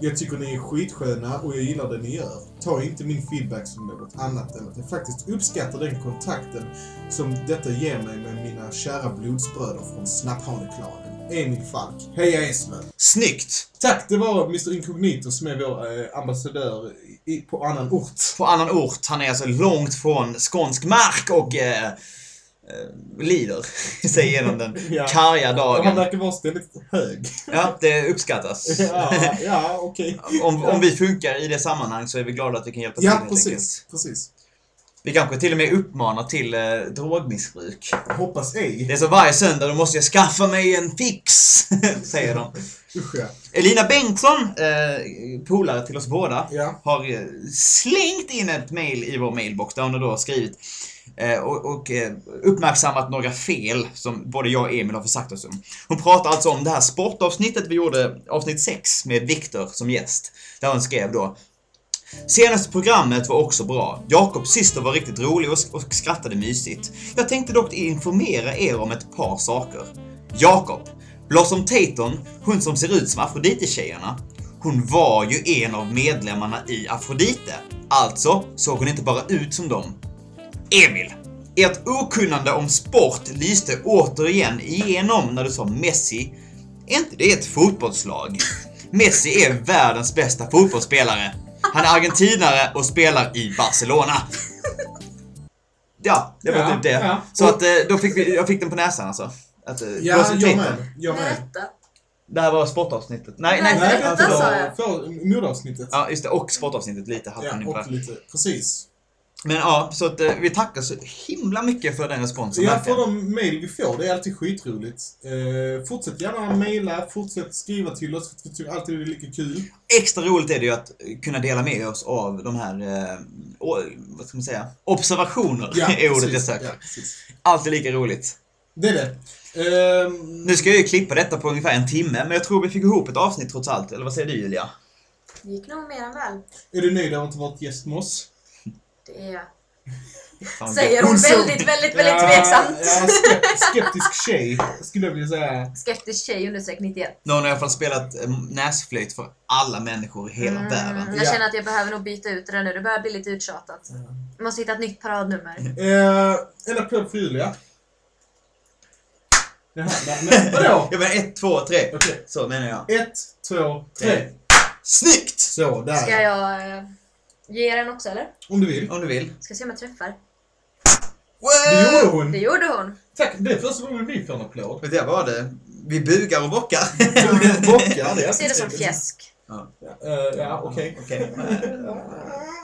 Jag tycker ni är skitsköna och jag gillar det ni gör. Ta inte min feedback som något annat än att jag faktiskt uppskattar den kontakten som detta ger mig med mina kära blodsbröder från Snapphaneklanen. Emil Falk. Heja Eslöv! Snyggt! Tack, det var Mr Incognito som är vår eh, ambassadör i, på annan ort. På annan ort. Han är alltså långt från skånsk mark och eh, eh, lider sig igenom den Ja. karga Och han dagen. verkar vara ständigt hög. Ja, det uppskattas. ja, ja okej. Om, om vi funkar i det sammanhang så är vi glada att vi kan hjälpa till Ja, helt precis. enkelt. precis. Vi kanske till och med uppmanar till eh, drogmissbruk. Hoppas ej. Det är så varje söndag, då måste jag skaffa mig en fix, säger de. Usch ja. Elina Bengtsson, eh, polare till oss båda, Ja. har eh, slängt in ett mail i vår mailbox där hon har då skrivit eh, och, och eh, uppmärksammat några fel som både jag och Emil har försagt oss om. Hon pratar alltså om det här sportavsnittet vi gjorde, avsnitt 6, med Viktor som gäst. Där hon skrev då Senaste programmet var också bra. Jakobs syster var riktigt rolig och, skrattade mysigt. Jag tänkte dock informera er om ett par saker. Jakob, Blossom Tatum, hon som ser ut som Afrodite-tjejerna, hon var ju en av medlemmarna i Afrodite. Alltså såg hon inte bara ut som dem. Emil, ert okunnande om sport lyste återigen igenom när du sa Messi. Är inte det ett fotbollslag? Messi är världens bästa fotbollsspelare. Han är argentinare och spelar i Barcelona. Ja, det var Ja, typ det. ja. Så att eh, då fick vi, jag fick den på näsan alltså. Att, eh, Ja, jag med. Jag med. Det här var sportavsnittet. Nej, nej, Nej, nej. alltså, just det. Och sportavsnittet lite halkade in Ja, på. och lite. Precis. Men ja, så att eh, vi tackar så himla mycket för den responsen. Ja, för de mail vi får, det är alltid skitroligt. Eh, fortsätt gärna mejla, fortsätt skriva till oss, för vi tycker alltid det är lika kul. Extra roligt är det ju att kunna dela med oss av de här, eh, vad ska man säga, observationer är ordet jag söker. Ja, precis. Alltid lika roligt. Det är det. Ehm, Nu ska jag ju klippa detta på ungefär en timme, men jag tror vi fick ihop ett avsnitt trots allt. Eller vad säger du Julia? Det gick nog mer än väl. är du nöjd över att ha varit gäst med oss? Det är. Fan, Säger hon väldigt, väldigt, väldigt Ja, tveksamt. Ja, skep- skeptisk tjej, skulle jag vilja säga. Skeptisk tjej understreck 91. Nu har i alla fall spelat eh, näsflöjt för alla människor i hela världen. jag Ja. känner att jag behöver nog byta ut det nu. Det börjar bli lite uttjatat. Jag måste hitta ett nytt paradnummer. Eh, en applåd för Julia. Jaha, vadå? Jag menar ett, två, tre. Okej. Så menar jag. Ett, två, tre. Snyggt! Så, där. Ska jag ge den också eller? Om du vill. Om du vill. Ska se om jag träffar. Det gjorde hon. Det gjorde hon. Tack, det är första gången vi får en applåd. Men det var det. Vi bugar och bockar. Bockar, det är Jag ser det som fjäsk. Ja. Eh, ja, okej. Okej.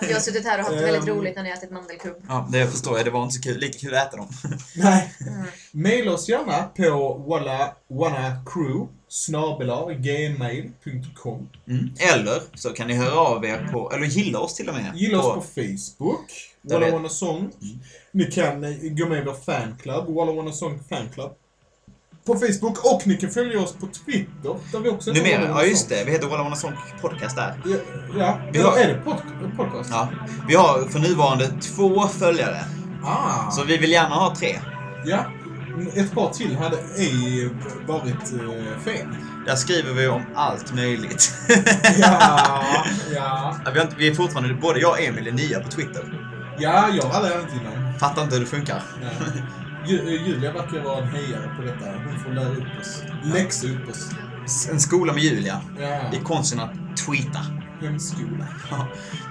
Jag har suttit här och haft det väldigt Ehm. roligt när ni har ätit mandelkubb. Ja, det förstår jag. Det var inte så kul. lika kul att äta dem. Nej. Mm. Maila oss gärna på walla gmail.com Mm. Eller så kan ni höra av er på, eller gilla oss till och med. Gilla oss på Facebook, Walla Wanna Song. Ni kan eh, gå med i vår fanclub, Walla Wanna Song Fanclub. På Facebook och ni kan följa oss på Twitter, där vi också heter Numera, ja just det. Vi heter Walla Song Podcast där. Ja, ja. Vi har- är det pod- podcast? Ja. Vi har för nuvarande två följare. Ah, Så vi vill gärna ha tre. ja. Ett par till hade ej varit eh, fel. Där skriver vi om allt möjligt. Ja, ja. Vi, har inte, vi är fortfarande, både jag och Emil är nya på Twitter. Ja, jag har aldrig använt innan. Fattar inte hur det funkar. Ja. Eh, Julia verkar vara en hejare på detta. Hon får lära upp oss. Läxa upp oss. En skola med Julia. Ja. I konsten att tweeta. Hemskola.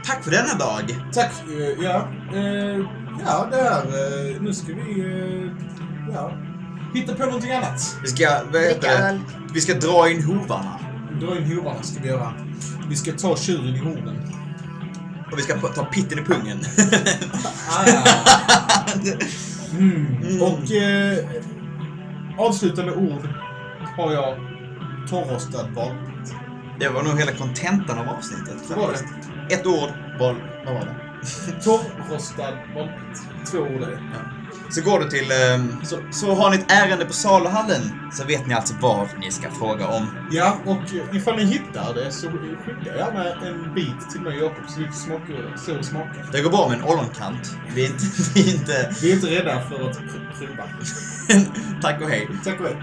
Tack för denna dag. Tack. eh, Ja, eh, ja det här. Nu ska vi ja, hitta på någonting annat. Vi ska, vad heter. Vi ska dra in hovarna. Dra in hovarna ska vi göra. Vi ska ta tjuren i hornen. Och vi ska ta pitten i pungen. Ah. Mm. Och eh, avslutande ord har jag torrrostad valpigt. Det var nog hela kontentan av avsnittet. Var det. Ett ord. Vad, vad var det? Torrostad valpigt. Två ord är det. Så går du till, ehm, så, så har ni ett ärende på saluhallen så vet ni alltså vad ni ska fråga om. Ja, och eh, ifall ni hittar det så skicka gärna en bit till mig och Jakob så vi får smaka, så det smakar. Det går bra med en ollonkant. Vi är inte, vi är inte... Vi är inte rädda för att prova. Tack och hej. Tack och hej.